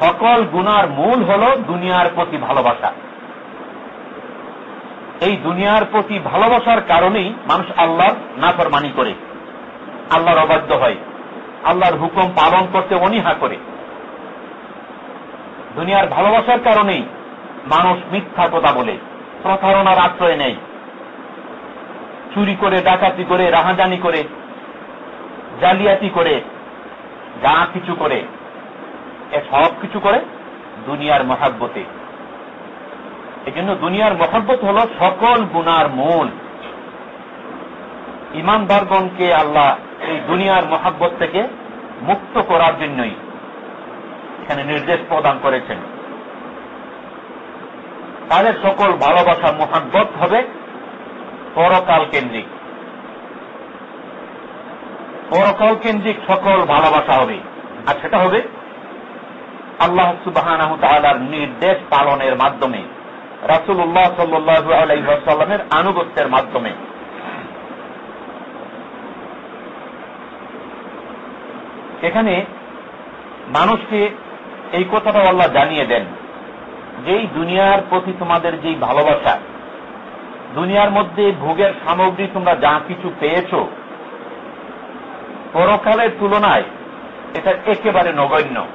সকল গুনার মূল হল দুনিয়ার প্রতি ভালোবাসা। এই দুনিয়ার প্রতি ভালোবাসার কারণেই মানুষ আল্লাহর নাফরমানি করে, আল্লাহর অবাধ্য হয়, আল্লাহর হুকুম পালন করতে অনীহা করে। দুনিয়ার ভালোবাসার কারণেই মানুষ মিথ্যা কথা বলে, প্রতারণার আশ্রয় নেয়। চুরি করে, ডাকাতি করে, রাহাজানি করে, জালিয়াতি করে, যা কিছু করে, এ সব কিছু করে দুনিয়ার মহাব্বতে। এই জন্য দুনিয়ার মহাব্বত হল সকল গুনার মূল। ইমানদারগণকে আল্লাহ এই দুনিয়ার মহাব্বত থেকে মুক্ত করার জন্যই এখানে নির্দেশ প্রদান করেছেন। তাদের সকল ভালোবাসা মহাব্বত হবে পরকাল কেন্দ্রিক। পরকাল কেন্দ্রিক সকল ভালোবাসা হবে। আর সেটা হবে আল্লাহ সুবাহ নির্দেশ পালনের মাধ্যমে রাসুল্লাহ সাল্লু আলাইসাল্লামের আনুগত্যের মাধ্যমে। এখানে মানুষকে এই কথাটা আল্লাহ জানিয়ে দেন। যেই দুনিয়ার প্রতি তোমাদের যেই ভালোবাসা, দুনিয়ার মধ্যে ভোগের সামগ্রী তোমরা যা কিছু পেয়েছ, পরকালের তুলনায় এটা একেবারে নগণ্য।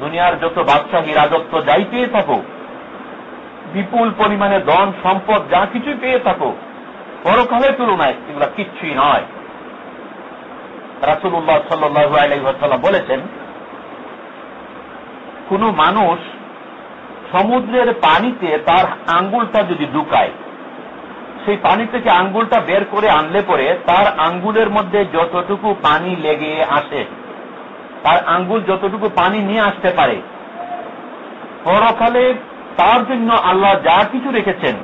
দুনিয়ার যত বাদশাহী রাজত্ব যাই পেয়ে থাকো বিপুল পরিমাণে ধন সম্পদ যা কিছুই পেয়ে থাকো পরকালের তুলনায় এগুলা কিচ্ছুই নয়। রাসুল্লাহ সাল্লাহ বলেছেন কোন মানুষ সমুদ্রের পানিতে তার আঙ্গুলটা যদি ঢুকায়, সেই পানি থেকে আঙ্গুলটা বের করে আনলে পরে তার আঙ্গুলের মধ্যে যতটুকু পানি লেগে আসে, তার আঙ্গুল যতটুকু পানি নিয়ে আসতে পারে, পরকালে তার জন্য আল্লাহ যা কিছু রেখেছেন,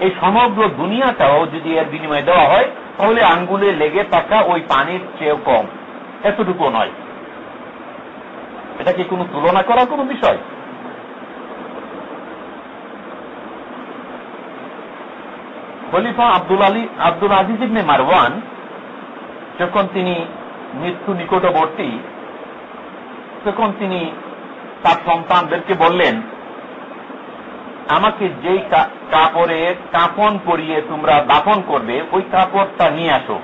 এই সমগ্র দুনিয়াটাও যদি এর বিনিময়ে দেওয়া হয়, তাহলে আঙ্গুলে লেগে থাকা ওই পানির চেয়েও কম। এতটুকু নয়। এটা কি কোনো তুলনা করার কোনো বিষয়? খলিফা আব্দুল আলী, আব্দুল আজিজ ইবনে মারওয়ান, যখন তিনি মৃত্যু নিকটবর্তী, তখন তিনি তার সন্তানদেরকে বললেন, আমাকে যেই কাপড়ে কাপন পরিয়ে তোমরা দাফন করবে, ওই কাপড়টা নিয়ে আসো।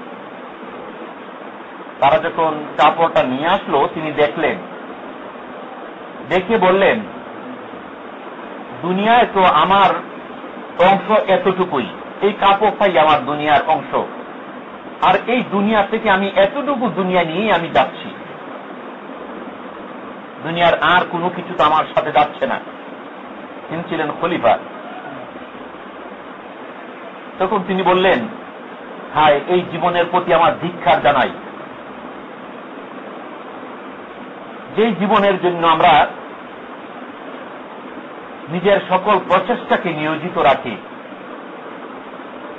তারা যখন কাপড়টা নিয়ে আসলো, তিনি দেখলেন দেখে বললেন, দুনিয়ায় তো আমার অংশ এতটুকুই। এই কাপড়টাই আমার দুনিয়ার অংশ। আর এই দুনিয়া থেকে আমি এতটুকু দুনিয়া নিয়েই আমি যাচ্ছি। দুনিয়ার আর কোনো কিছু তো আমার সাথে যাচ্ছে না। তিনি ছিলেন খলিফা। তখন তিনি বললেন হায় এই জীবনের প্রতি আমার ধিক্ষার জানাই। যে জীবনের জন্য আমরা নিজের সকল প্রচেষ্টাকে নিয়োজিত রাখি,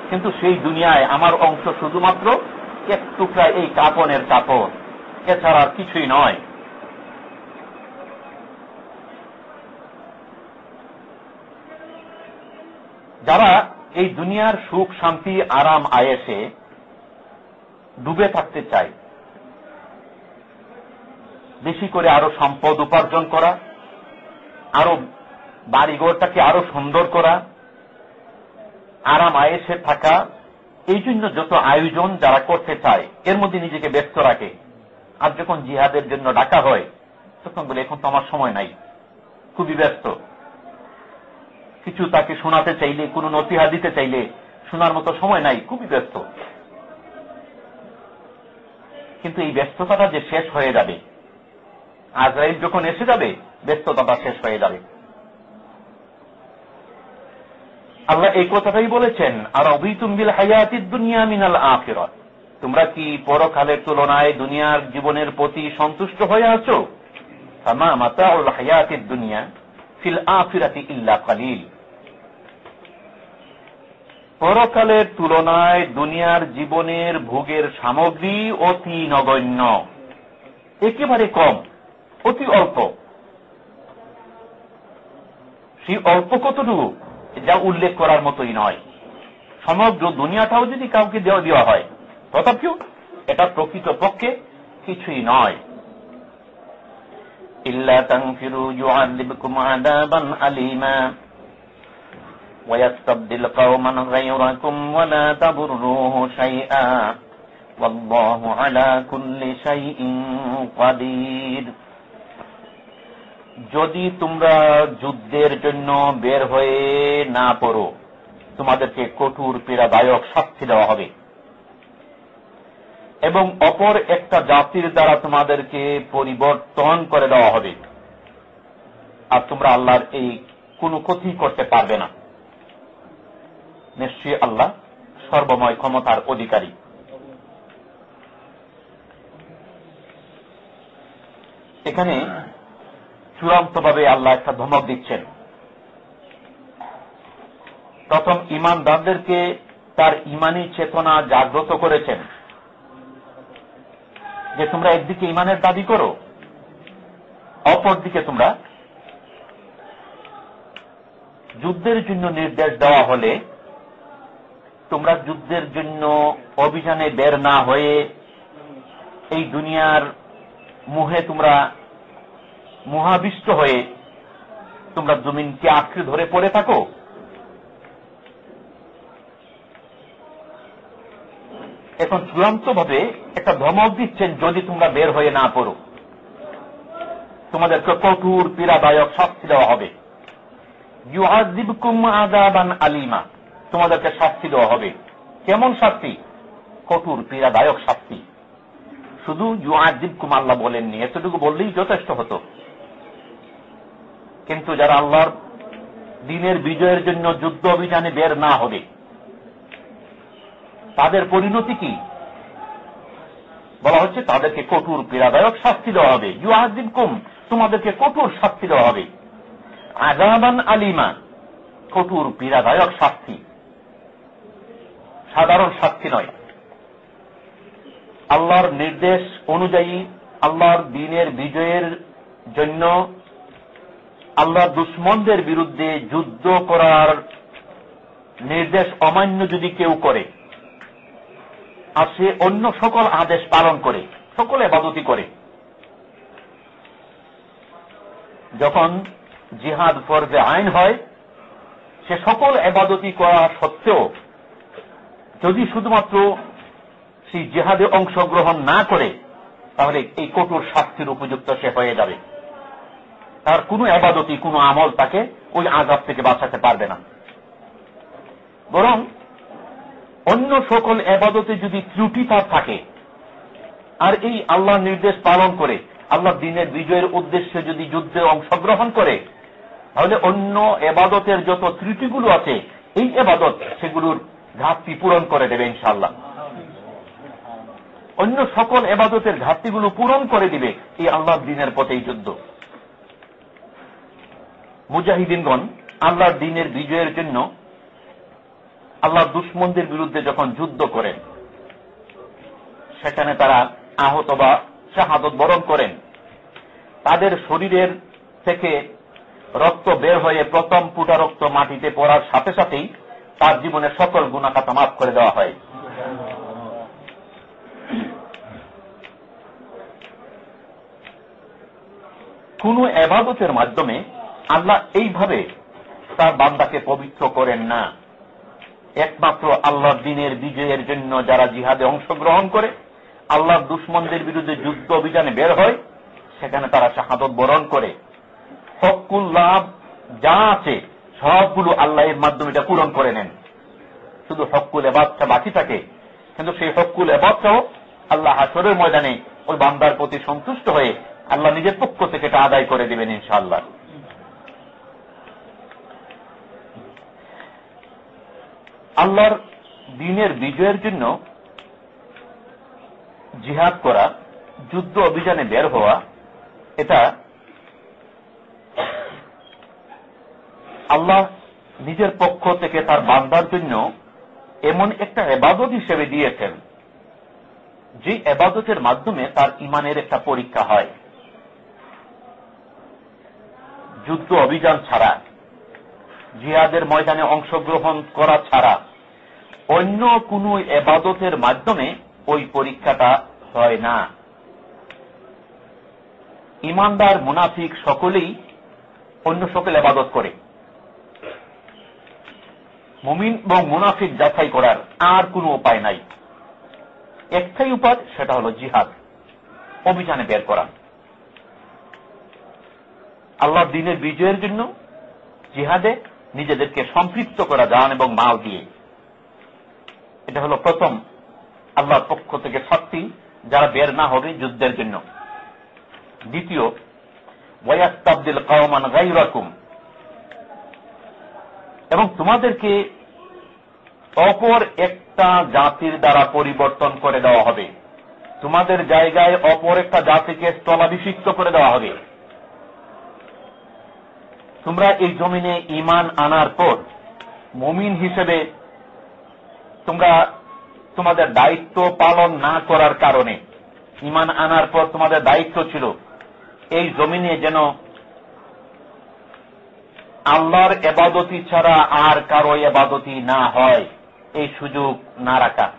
কিন্তু সেই দুনিয়ায় আমার অংশ শুধুমাত্র এক টুকরা এই কাপনের কাপড়, এছাড়া আর কিছুই নয়। যারা এই দুনিয়ার সুখ, শান্তি, আরাম আয়েসে ডুবে থাকতে চায় বেশি করে আরও সম্পদ উপার্জন করা, আরও বাড়িঘরটাকে আরও সুন্দর করা আরাম আয়েসে থাকা, এই জন্য যত আয়োজন যারা করতে চায়, এর মধ্যে নিজেকে ব্যস্ত রাখে। আর যখন জিহাদের জন্য ডাকা হয়, তখন বলে, এখন তো আমার সময় নাই। খুবই ব্যস্ত। কিছু তাকে শোনাতে চাইলে, কোনো নতিহা দিতে চাইলে, শোনার মতো সময় নাই, খুবই ব্যস্ত। কিন্তু এই ব্যস্ততাটা যে শেষ হয়ে যাবে আজরাইল যখন এসে যাবে, ব্যস্ততাটা শেষ হয়ে যাবে। আল্লাহ এই কথাটাই বলেছেন, আর অভিতুম্বিল হায়াতি দুনিয়া মিনাল আফিরত তোমরা কি পরকালের তুলনায় দুনিয়ার জীবনের প্রতি সন্তুষ্ট হয়ে আছো? হায়াতির দুনিয়া ফিল আফিরাতি ইল্লা কালিল। পরকালের তুলনায় দুনিয়ার জীবনের ভোগের সামগ্রী অতি নগণ্য। একেবারে কম। অতি অল্প সেই অল্প কতটুকু যা উল্লেখ করার মতোই নয় সমগ্র দুনিয়াটাও যদি কাউকে দেওয়া দেওয়া হয় তথাপিও এটা প্রকৃত পক্ষে কিছুই নয় ইল্লা তাংফিরু ইউআযিবকুম আযাবান আলীমা ويستبدل قوما غيركم ولا تضروه شيئا والله على كل شيء قدير যদি তোমরা যুদ্ধের জন্য বের হয়ে না পড়ো, তোমাদেরকে কঠোর পীড়াদায়ক শাস্তি দেওয়া হবে। এবং অপর একটা জাতির দ্বারা তোমাদেরকে পরিবর্তন করে দেওয়া হবে। আর তোমরা আল্লাহর এই কোনো ক্ষতি করতে পারবে না। নিশ্চয়ই আল্লাহ সর্বময় ক্ষমতার অধিকারী। এখানে চূড়ান্তভাবে আল্লাহ একটা ধমক দিচ্ছেন। প্রথম ইমানদারদেরকে তার ইমানি চেতনা জাগ্রত করেছেন। যে তোমরা একদিকে ইমানের দাবি করো, অপরদিকে তোমরা যুদ্ধের জন্য নির্দেশ দেওয়া হলে তোমরা যুদ্ধের জন্য অভিযানে বের না হয়ে এই দুনিয়ার মুহে তোমরা মহাবিষ্ট হয়ে তোমরা জমিনকে আঁকড়ে ধরে পড়ে থাকো। এখন চূড়ান্ত ভাবে একটা ধমক দিচ্ছেন, যদি তোমরা বের হয়ে না পড়ো। তোমাদেরকে কঠোর, পীড়াদায়ক শাস্তি দেওয়া হবে। ইউহাজিবকুম আদাবান আলিমা, তোমাদেরকে শাস্তি দেওয়া হবে। কেমন শাস্তি? কঠোর, পীড়াদায়ক শাস্তি। শুধু ইউআজিব কুমাল্লা বলেননি, এতটুকু বললেই যথেষ্ট হতো। কিন্তু যারা আল্লাহর দিনের বিজয়ের জন্য যুদ্ধ অভিযানে বের না হবে, তাদের পরিণতি কি? বলা হচ্ছে তাদেরকে কঠোর পীড়াদায়ক শাস্তি দেওয়া হবে। ইউআদিন কুম তোমাদেরকে কঠোর শাস্তি দেওয়া হবে। আজাবান আলিমা, কঠোর পীড়াদায়ক শাস্তি। সাধারণ শাস্তি নয়। আল্লাহর নির্দেশ অনুযায়ী আল্লাহর দিনের বিজয়ের জন্য আল্লাহ দুশ্মনদের বিরুদ্ধে যুদ্ধ করার নির্দেশ অমান্য যদি কেউ করে, আর সে অন্য সকল আদেশ পালন করে, সকল এবাদতি করে, যখন জিহাদ ফর্জে আইন হয়, সে সকল এবাদতি করা সত্ত্বেও যদি শুধুমাত্র সেই জেহাদে অংশগ্রহণ না করে, তাহলে এই কঠোর শাস্তির উপযুক্ত সে হয়ে যাবে। তার কোনো আবাদতি কোনো আমল তাকে ওই আজাব থেকে বাঁচাতে পারবে না। বরং অন্য সকল আবাদতে যদি ত্রুটি তার থাকে, আর এই আল্লাহ নির্দেশ পালন করে আল্লাহ দিনের বিজয়ের উদ্দেশ্যে যদি যুদ্ধে অংশগ্রহণ করে, তাহলে অন্য এবাদতের যত ত্রুটিগুলো আছে, এই এবাদত সেগুলোর ঘাটতি পূরণ করে দেবে ইনশাল্লাহ অন্য সকল এবাদতের ঘাটতিগুলো পূরণ করে দিবে এই আল্লাহ দিনের পথে এই যুদ্ধ। মুজাহিদিনগণ আল্লাহর দিনের বিজয়ের জন্য আল্লাহ দুশ্মনদের বিরুদ্ধে যখন যুদ্ধ করেন, সেখানে তারা আহত বা শাহাদত বরণ করেন। তাদের শরীরের থেকে রক্ত বের হয়ে প্রথম ফুটা রক্ত মাটিতে পড়ার সাথে সাথেই তার জীবনের সকল গুণাখাতা মাফ করে দেওয়া হয়। কোন এবাদতের মাধ্যমে আল্লাহ এইভাবে তার বান্দাকে পবিত্র করেন না। একমাত্র আল্লাহর দিনের বিজয়ের জন্য যারা জিহাদে অংশগ্রহণ করে, আল্লাহর দুশ্মনদের বিরুদ্ধে যুদ্ধ অভিযানে বের হয়, সেখানে তারা শাহাদত বরণ করে। হকুল লাভ যা আছে, সবগুলো আল্লাহ এর মাধ্যমে এটা পূরণ করে নেন। শুধু হকুল এবাদটা বাকি থাকে, কিন্তু সেই হকুল এবাদটাও আল্লাহ হাসরের ময়দানে ওই বান্দার প্রতি সন্তুষ্ট হয়ে আল্লাহ নিজের পক্ষ থেকে এটা আদায় করে দেবেন ইনশাআল্লাহ। আল্লাহর দিনের বিজয়ের জন্য জিহাদ করা, যুদ্ধ অভিযানে বের হওয়া, এটা আল্লাহ নিজের পক্ষ থেকে তার বান্দার জন্য এমন একটা এবাদত হিসেবে দিয়েছেন, যে এবাদতের মাধ্যমে তার ইমানের একটা পরীক্ষা হয়। যুদ্ধ অভিযান ছাড়া। জিহাদের ময়দানে অংশগ্রহণ করা ছাড়া অন্য কোন এবাদতের মাধ্যমে ওই পরীক্ষাটা হয় না। ইমানদার মুনাফিক সকলেই অন্য সকল এবাদত করে। মুমিন এবং মুনাফিক যাচাই করার আর কোনো উপায় নাই। একটাই উপায়, সেটা হল জিহাদ, অভিযানে বের করা। আল্লাহ দিনের বিজয়ের জন্য জিহাদে নিজেদেরকে সম্পৃক্ত করা যান এবং মাল দিয়ে। এটা হল প্রথম আল্লাহর পক্ষ থেকে শক্তি, যারা বের না হবে যুদ্ধের জন্য। দ্বিতীয় ওয়াস্তাবদিল কাওমান গাইরাকুম এবং তোমাদেরকে অপর একটা জাতির দ্বারা পরিবর্তন করে দেওয়া হবে। তোমাদের জায়গায় অপর একটা জাতিকে স্থলাভিষিক্ত করে দেওয়া হবে। তোমরা এই জমিনে ইমান আনার পর মমিন হিসেবে তোমরা তোমাদের দায়িত্ব পালন না করার কারণে ইমান আনার পর তোমাদের দায়িত্ব ছিল এই জমিনে যেন আল্লাহর এবাদতি ছাড়া আর কারও এবাদতি না হয়, এই সুযোগ না রাখা।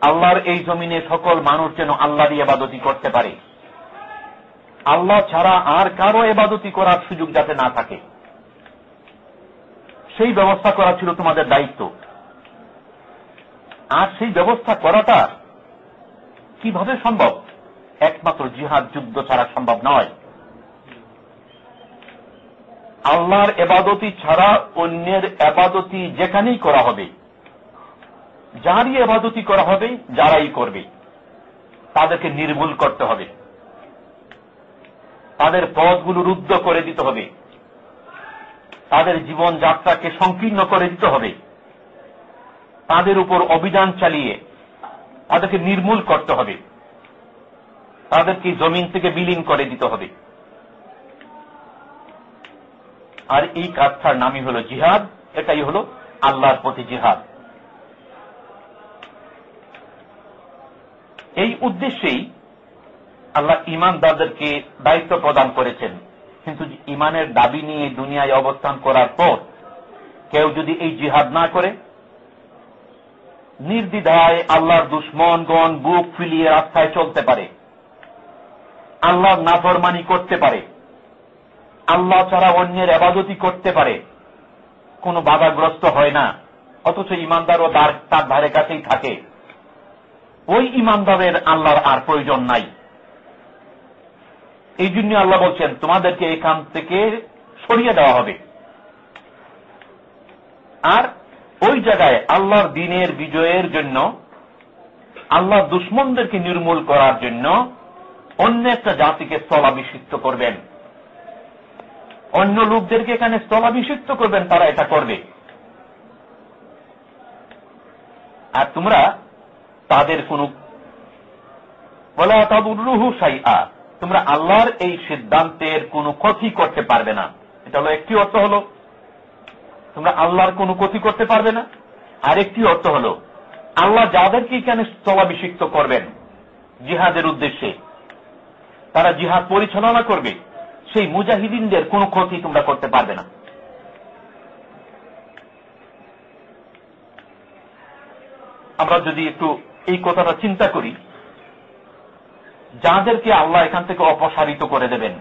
আল্লাহর এই জমিনে সকল মানুষ যেন আল্লাহর এবাদতি করতে পারে। আল্লাহ ছাড়া আর কারও এবাদতি করার সুযোগ যাতে না থাকে। সেই ব্যবস্থা করা ছিল তোমাদের দায়িত্ব। আর সেই ব্যবস্থা করাটা কীভাবে সম্ভব? একমাত্র জিহাদ যুদ্ধ ছাড়া সম্ভব নয়। আল্লাহর এবাদতি ছাড়া অন্যের এবাদতি যেখানেই করা হবে, যারই এবাদতি করা হবে, যারাই করবে, তাদেরকে নির্মূল করতে হবে। তাদের পথগুলো রুদ্ধ করে দিতে হবে। তাদের জীবন যাত্রাকে সংকীর্ণ করে দিতে হবে। তাদের উপর অভিযান চালিয়ে তাদেরকে নির্মূল করতে হবে। তাদেরকে জমিন থেকে বিলীন করে দিতে হবে। আর এই কাজটার নামই হল জিহাদ, এটাই হল আল্লাহর প্রতি জিহাদ। এই উদ্দেশ্যেই আল্লাহ ইমানদারদেরকে দায়িত্ব প্রদান করেছেন। কিন্তু ইমানের দাবি নিয়ে দুনিয়ায় অবস্থান করার পর কেউ যদি এই জিহাদ না করে, নির্দ্বিধায় আল্লাহর দুশ্মনগণ বুক ফিলিয়ে রাস্তায় চলতে পারে, আল্লাহর নাফরমানি করতে পারে, আল্লাহ ছাড়া অন্যের আবাদতি করতে পারে, কোনো বাধাগ্রস্ত হয় না। অথচ ইমানদারও তার ধারে কাছেই থাকে। ওই ইমানদারের আল্লাহর আর প্রয়োজন নাই। এই জন্য আল্লাহ বলছেন, তোমাদেরকে এখান থেকে সরিয়ে দেওয়া হবে। আর ওই জায়গায় আল্লাহর দিনের বিজয়ের জন্য, আল্লাহ দুশ্মনদেরকে নির্মূল করার জন্য অন্য একটা জাতিকে স্থলাভিষিক্ত করবেন। অন্য লোকদেরকে এখানে স্থলাভিষিক্ত করবেন, তারা এটা করবে। আর তোমরা তাদের কোন বলা তাদুরুহু সাই আ তোমরা আল্লাহর এই সিদ্ধান্তের কোন ক্ষতি করতে পারবে না। এটা হলো একটি অর্থ হল, তোমরা আল্লাহর কোনো ক্ষতি করতে পারবে না। আরেকটি অর্থ হল, আল্লাহ যাদেরকে এখানে স্থলাভিষিক্ত করবেন জিহাদের উদ্দেশ্যে, তারা জিহাদ পরিচালনা করবে, সেই মুজাহিদিনদের কোনো ক্ষতি তোমরা করতে পারবে না। আমরা যদি একটু এই কথাটা চিন্তা করি যাদেরকে আল্লাহ এখান থেকে অপসারিত করে দেবেন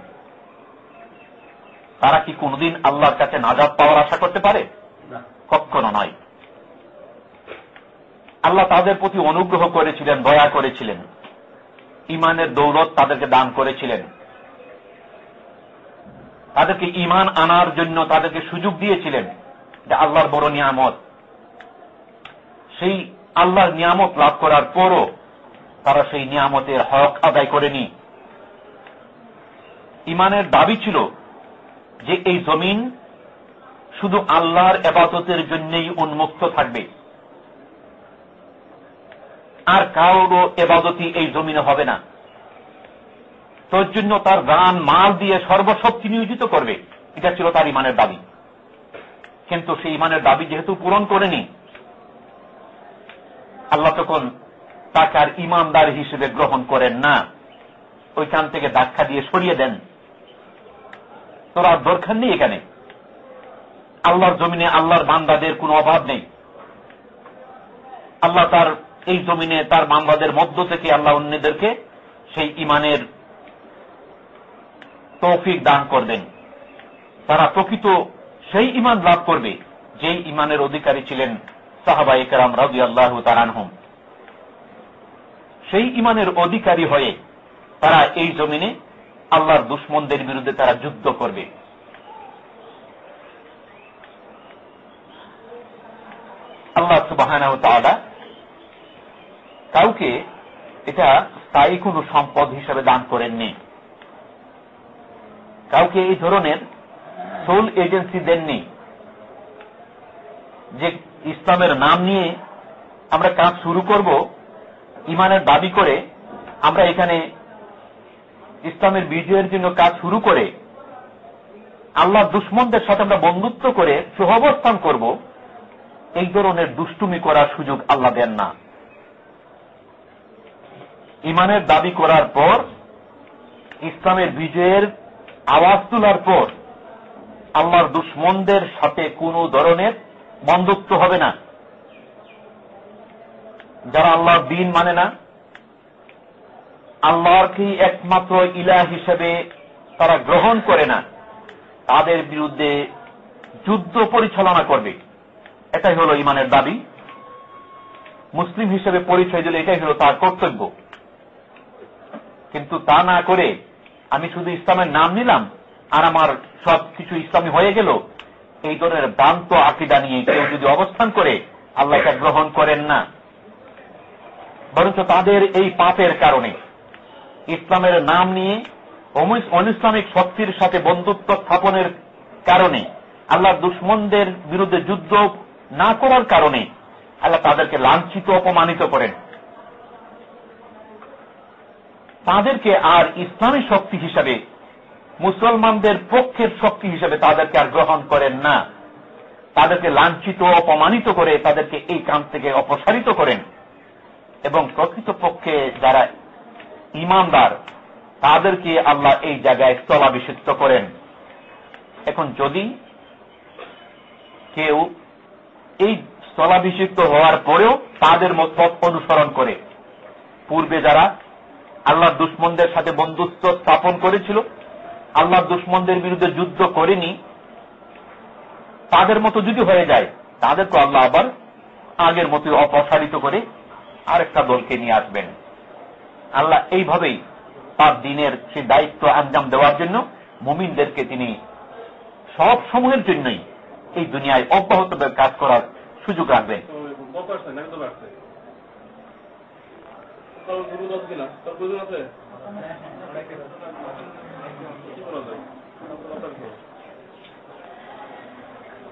তারা কি কোনদিন আল্লাহর কাছে নাজাদ পাওয়ার আশা করতে পারে? কখনো নয়। আল্লাহ তাদের প্রতি অনুগ্রহ করেছিলেন দয়া করেছিলেন। ইমানের দৌলত তাদেরকে দান করেছিলেন। তাদেরকে ইমান আনার জন্য তাদেরকে সুযোগ দিয়েছিলেন যে আল্লাহর বড় নিয়ামত। সেই আল্লাহর নিয়ামত লাভ করার পরও তারা সেই নিয়ামতের হক আদায় করেনি। ইমানের দাবি ছিল যে এই জমিন শুধু আল্লাহর এবাদতের জন্যই উন্মুক্ত থাকবে। আর কারোরও এবাদতি এই জমিনে হবে না। তোর জন্য তার গান মাল দিয়ে সর্বশক্তি নিয়োজিত করবে। এটা ছিল তার ইমানের দাবি। কিন্তু সেই ইমানের দাবি যেহেতু পূরণ করেনি, আল্লাহ তখন তাকে আর ইমানদার হিসেবে গ্রহণ করেন না। ওইখান থেকে ধাক্কা দিয়ে সরিয়ে দেন। তোরা দরকার নেই এখানে। আল্লাহর জমিনে আল্লাহর বান্দাদের কোনো অভাব নেই। আল্লাহ তার এই জমিনে তার বান্দাদের মধ্য থেকে আল্লাহ অন্যদেরকে সেই ইমানের তৌফিক দান করবেন তারা প্রকৃত সেই ইমান লাভ করবে, যেই ইমানের অধিকারী ছিলেন সাহাবা একরাম রাজি আল্লাহ তারানহম সেই ইমানের অধিকারী হয়ে তারা এই জমিনে আল্লাহর দুশ্মনদের বিরুদ্ধে তারা যুদ্ধ করবে। আল্লাহ সুবাহ কাউকে এটা স্থায়ী কোন সম্পদ হিসেবে দান করেননি। কাউকে এই ধরনের সোল এজেন্সি দেননি যে ইসলামের নাম নিয়ে আমরা কাজ শুরু করব ইমানের দাবি করে আমরা এখানে ইসলামের বিজয়ের জন্য কাজ শুরু করে আল্লাহ দুশ্মনদের সাথে আমরা বন্ধুত্ব করে সহবস্থান করব, এই ধরনের দুষ্টুমি করার সুযোগ আল্লাহ দেন না। ইমানের দাবি করার পর, ইসলামের বিজয়ের আওয়াজ তোলার পর, আল্লাহর দুশ্মনদের সাথে কোন ধরনের বন্ধুত্ব হবে না। যারা আল্লাহর দিন মানে না আল্লাহরকেই একমাত্র ইলা হিসেবে তারা গ্রহণ করে না, তাদের বিরুদ্ধে যুদ্ধ পরিচালনা করবে। এটাই হল ইমানের দাবি। মুসলিম হিসেবে পরিচয় দিলে এটাই হল তার কর্তব্য। কিন্তু তা না করে আমি শুধু ইসলামের নাম নিলাম আর আমার সব কিছু ইসলামী হয়ে গেল, এই ধরনের ভ্রান্ত আকিদা নিয়ে কেউ যদি অবস্থান করে, আল্লাহকে গ্রহণ করেন না। বরঞ্চ তাদের এই পাপের কারণে। ইসলামের নাম নিয়ে অনিসলামিক শক্তির সাথে বন্ধুত্ব স্থাপনের কারণে আল্লাহ দুশ্মনদের বিরুদ্ধে যুদ্ধ না করার কারণে আল্লাহ তাদেরকে লাঞ্ছিত, অপমানিত করেন। তাদেরকে আর ইসলামী শক্তি হিসাবে, মুসলমানদের পক্ষের শক্তি হিসেবে তাদেরকে আর গ্রহণ করেন না। তাদেরকে লাঞ্ছিত, অপমানিত করে তাদেরকে এই কাম থেকে অপসারিত করেন। এবং প্রকৃত পক্ষে যারা ইমানদার, তাদেরকে আল্লাহ এই জায়গায় স্থলাভিষিক্ত করেন। এখন যদি কেউ এই স্থলাভিষিক্ত হওয়ার পরেও তাদের মত অনুসরণ করে। পূর্বে যারা আল্লাহ দুশ্মনদের সাথে বন্ধুত্ব স্থাপন করেছিল, আল্লাহ দুশ্মনদের বিরুদ্ধে যুদ্ধ করেনি, তাদের মতো যদি হয়ে যায়, তাদেরকে আল্লাহ আবার আগের মতো অপসারিত করে আরেকটা দলকে নিয়ে আসবেন। আল্লাহ এইভাবেই তার দিনের সেই দায়িত্ব আঞ্জাম দেওয়ার জন্য মুমিনদেরকে তিনি সব সময়ের জন্যই এই দুনিয়ায় অব্যাহত কাজ করার সুযোগ রাখবেন।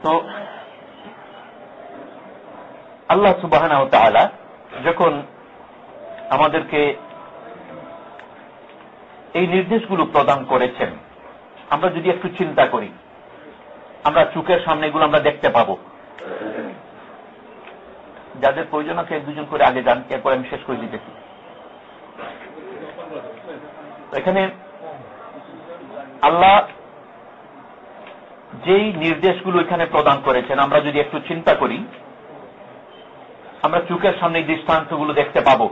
তো আল্লাহ সুবাহ যখন আমাদেরকে এই নির্দেশগুলো প্রদান করেছেন, আমরা যদি একটু চিন্তা করি, আমরা চুকের সামনে এগুলো আমরা দেখতে পাবো। যাদের প্রয়োজন আছে এক দুজন করে আগে যান, এরপর আমি শেষ করে দিতেছি। এখানে আল্লাহ যেই নির্দেশগুলো এখানে প্রদান করেছেন, আমরা যদি একটু চিন্তা করি আমরা চুকের সামনে দৃষ্টান্তগুলো দেখতে পাব।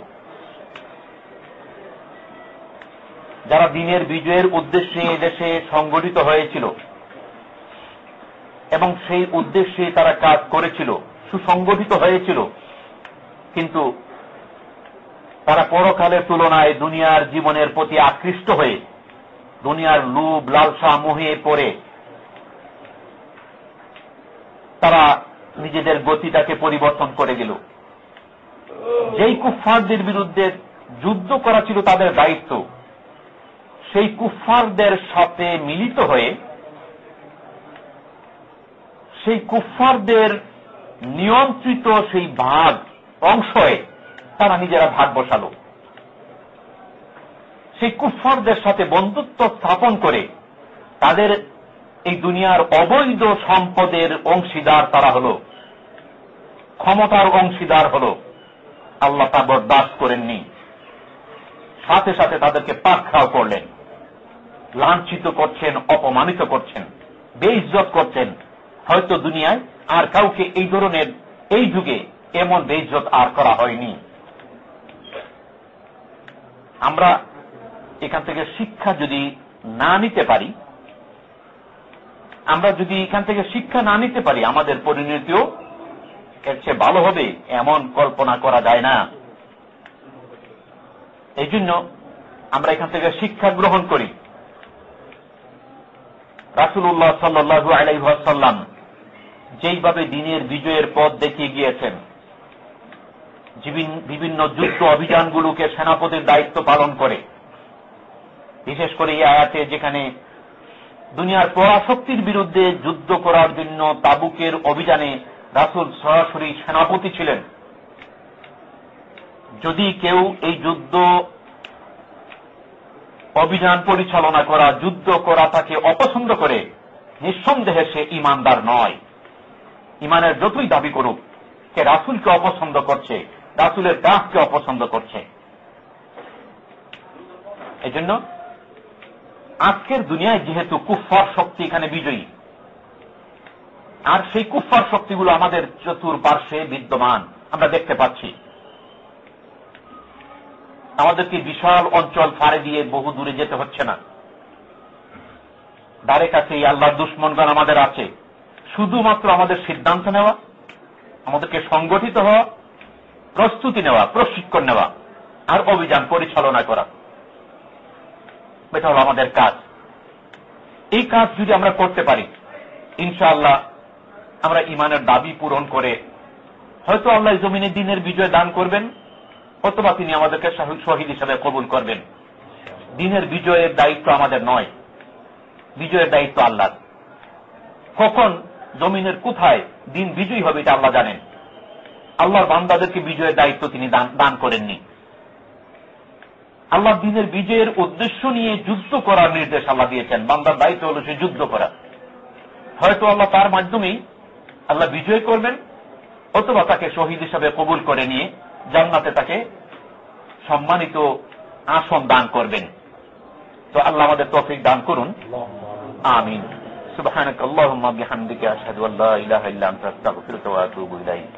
যারা দিনের বিজয়ের উদ্দেশ্যে এদেশে সংগঠিত হয়েছিল এবং সেই উদ্দেশ্যে তারা কাজ করেছিল, সুসংগঠিত হয়েছিল, কিন্তু তারা পরকালের তুলনায় দুনিয়ার জীবনের প্রতি আকৃষ্ট হয়ে, দুনিয়ার লুব লালসা মোহে পড়ে, তারা নিজেদের গতিটাকে পরিবর্তন করে গেল। যেই কুফফারদের বিরুদ্ধে যুদ্ধ করা ছিল তাদের দায়িত্ব, সেই কুফফারদের সাথে মিলিত হয়ে সেই কুফফারদের নিয়ন্ত্রিত সেই ভাগ অংশে তারা নিজেরা ভাগ বসালো। সেই কুফফারদের সাথে বন্ধুত্ব স্থাপন করে তাদের এই দুনিয়ার অবৈধ সম্পদের অংশীদার তারা হল, ক্ষমতার অংশীদার হল। আল্লাহ তা বরদাস্ত করেননি। সাথে সাথে তাদেরকে পাকড়াও করলেন। লাঞ্ছিত করছেন, অপমানিত করছেন, বেইজ্জত করছেন। হয়তো দুনিয়ায় আর কাউকে এই ধরনের, এই যুগে এমন বেইজত আর করা হয়নি। আমরা এখান থেকে শিক্ষা যদি না নিতে পারি, আমরা যদি এখান থেকে শিক্ষা না নিতে পারি, আমাদের পরিণতিও এর চেয়ে ভালো হবে এমন কল্পনা করা যায় না। এই জন্য আমরা এখান থেকে শিক্ষা গ্রহণ করি। রাসুল্লাহ সাল্লু আলাইসাল্লাম যেইভাবে দিনের বিজয়ের পথ দেখিয়ে গিয়েছেন বিভিন্ন যুদ্ধ অভিযানগুলোকে সেনাপতির দায়িত্ব পালন করে, বিশেষ করে এই আয়াতে যেখানে দুনিয়ার পরাশক্তির বিরুদ্ধে যুদ্ধ করার জন্য তাবুকের অভিযানে রাসুল সরাসরি সেনাপতি ছিলেন। যদি কেউ এই যুদ্ধ অভিযান পরিচালনা করা, যুদ্ধ করা তাকে অপছন্দ করে, নিঃসন্দেহে সে ইমানদার নয়। ইমানের যতই দাবি করুক, সে রাসুলকে অপছন্দ করছে, রাসুলের কাজকে অপছন্দ করছে। এজন্য আজকের দুনিয়ায় যেহেতু কুফার শক্তি এখানে বিজয়ী আর সেই কুফার শক্তিগুলো আমাদের চতুর্পার্শ্বে বিদ্যমান। আমরা দেখতে পাচ্ছি। আমাদেরকে বিশাল অঞ্চল ফাড়ে দিয়ে বহু দূরে যেতে হচ্ছে না। দ্বারে কাছে এই আল্লাহর দুশ্মনগণ আমাদের আছে। শুধুমাত্র আমাদের সিদ্ধান্ত নেওয়া, আমাদেরকে সংগঠিত হওয়া, প্রস্তুতি নেওয়া, প্রশিক্ষণ নেওয়া, আর অভিযান পরিচালনা করা। এটা হল আমাদের কাজ। এই কাজ যদি আমরা করতে পারি, ইনশাআল্লাহ আমরা ইমানের দাবি পূরণ করে হয়তো আল্লাহ জমিনে দিনের বিজয় দান করবেন, অথবা তিনি আমাদেরকে শহীদ হিসাবে কবুল করবেন। দিনের বিজয়ের দায়িত্ব আমাদের নয়, বিজয়ের দায়িত্ব আল্লাহ কখন জমিনের কোথায় দিন বিজয়ী হবে এটা আল্লাহ জানেন। আল্লাহর বান্দাদেরকে বিজয়ের দায়িত্ব তিনি দান করেননি। আল্লাহ দিনের বিজয়ের উদ্দেশ্য নিয়ে যুদ্ধ করার নির্দেশ আল্লাহ দিয়েছেন, বান্দার দায়িত্ব হল সে যুদ্ধ করা। হয়তো আল্লাহ তার মাধ্যমেই আল্লাহ বিজয় করবেন অথবা তাকে শহীদ হিসাবে কবুল করে নিয়ে জান্নাতে তাকে সম্মানিত আসন দান করবেন তো আল্লাহ আমাদের তফিক দান করুন আমিন سبحانك اللهم بحمدك أشهد أن لا إله إلا أنت أستغفرك وأتوب إليك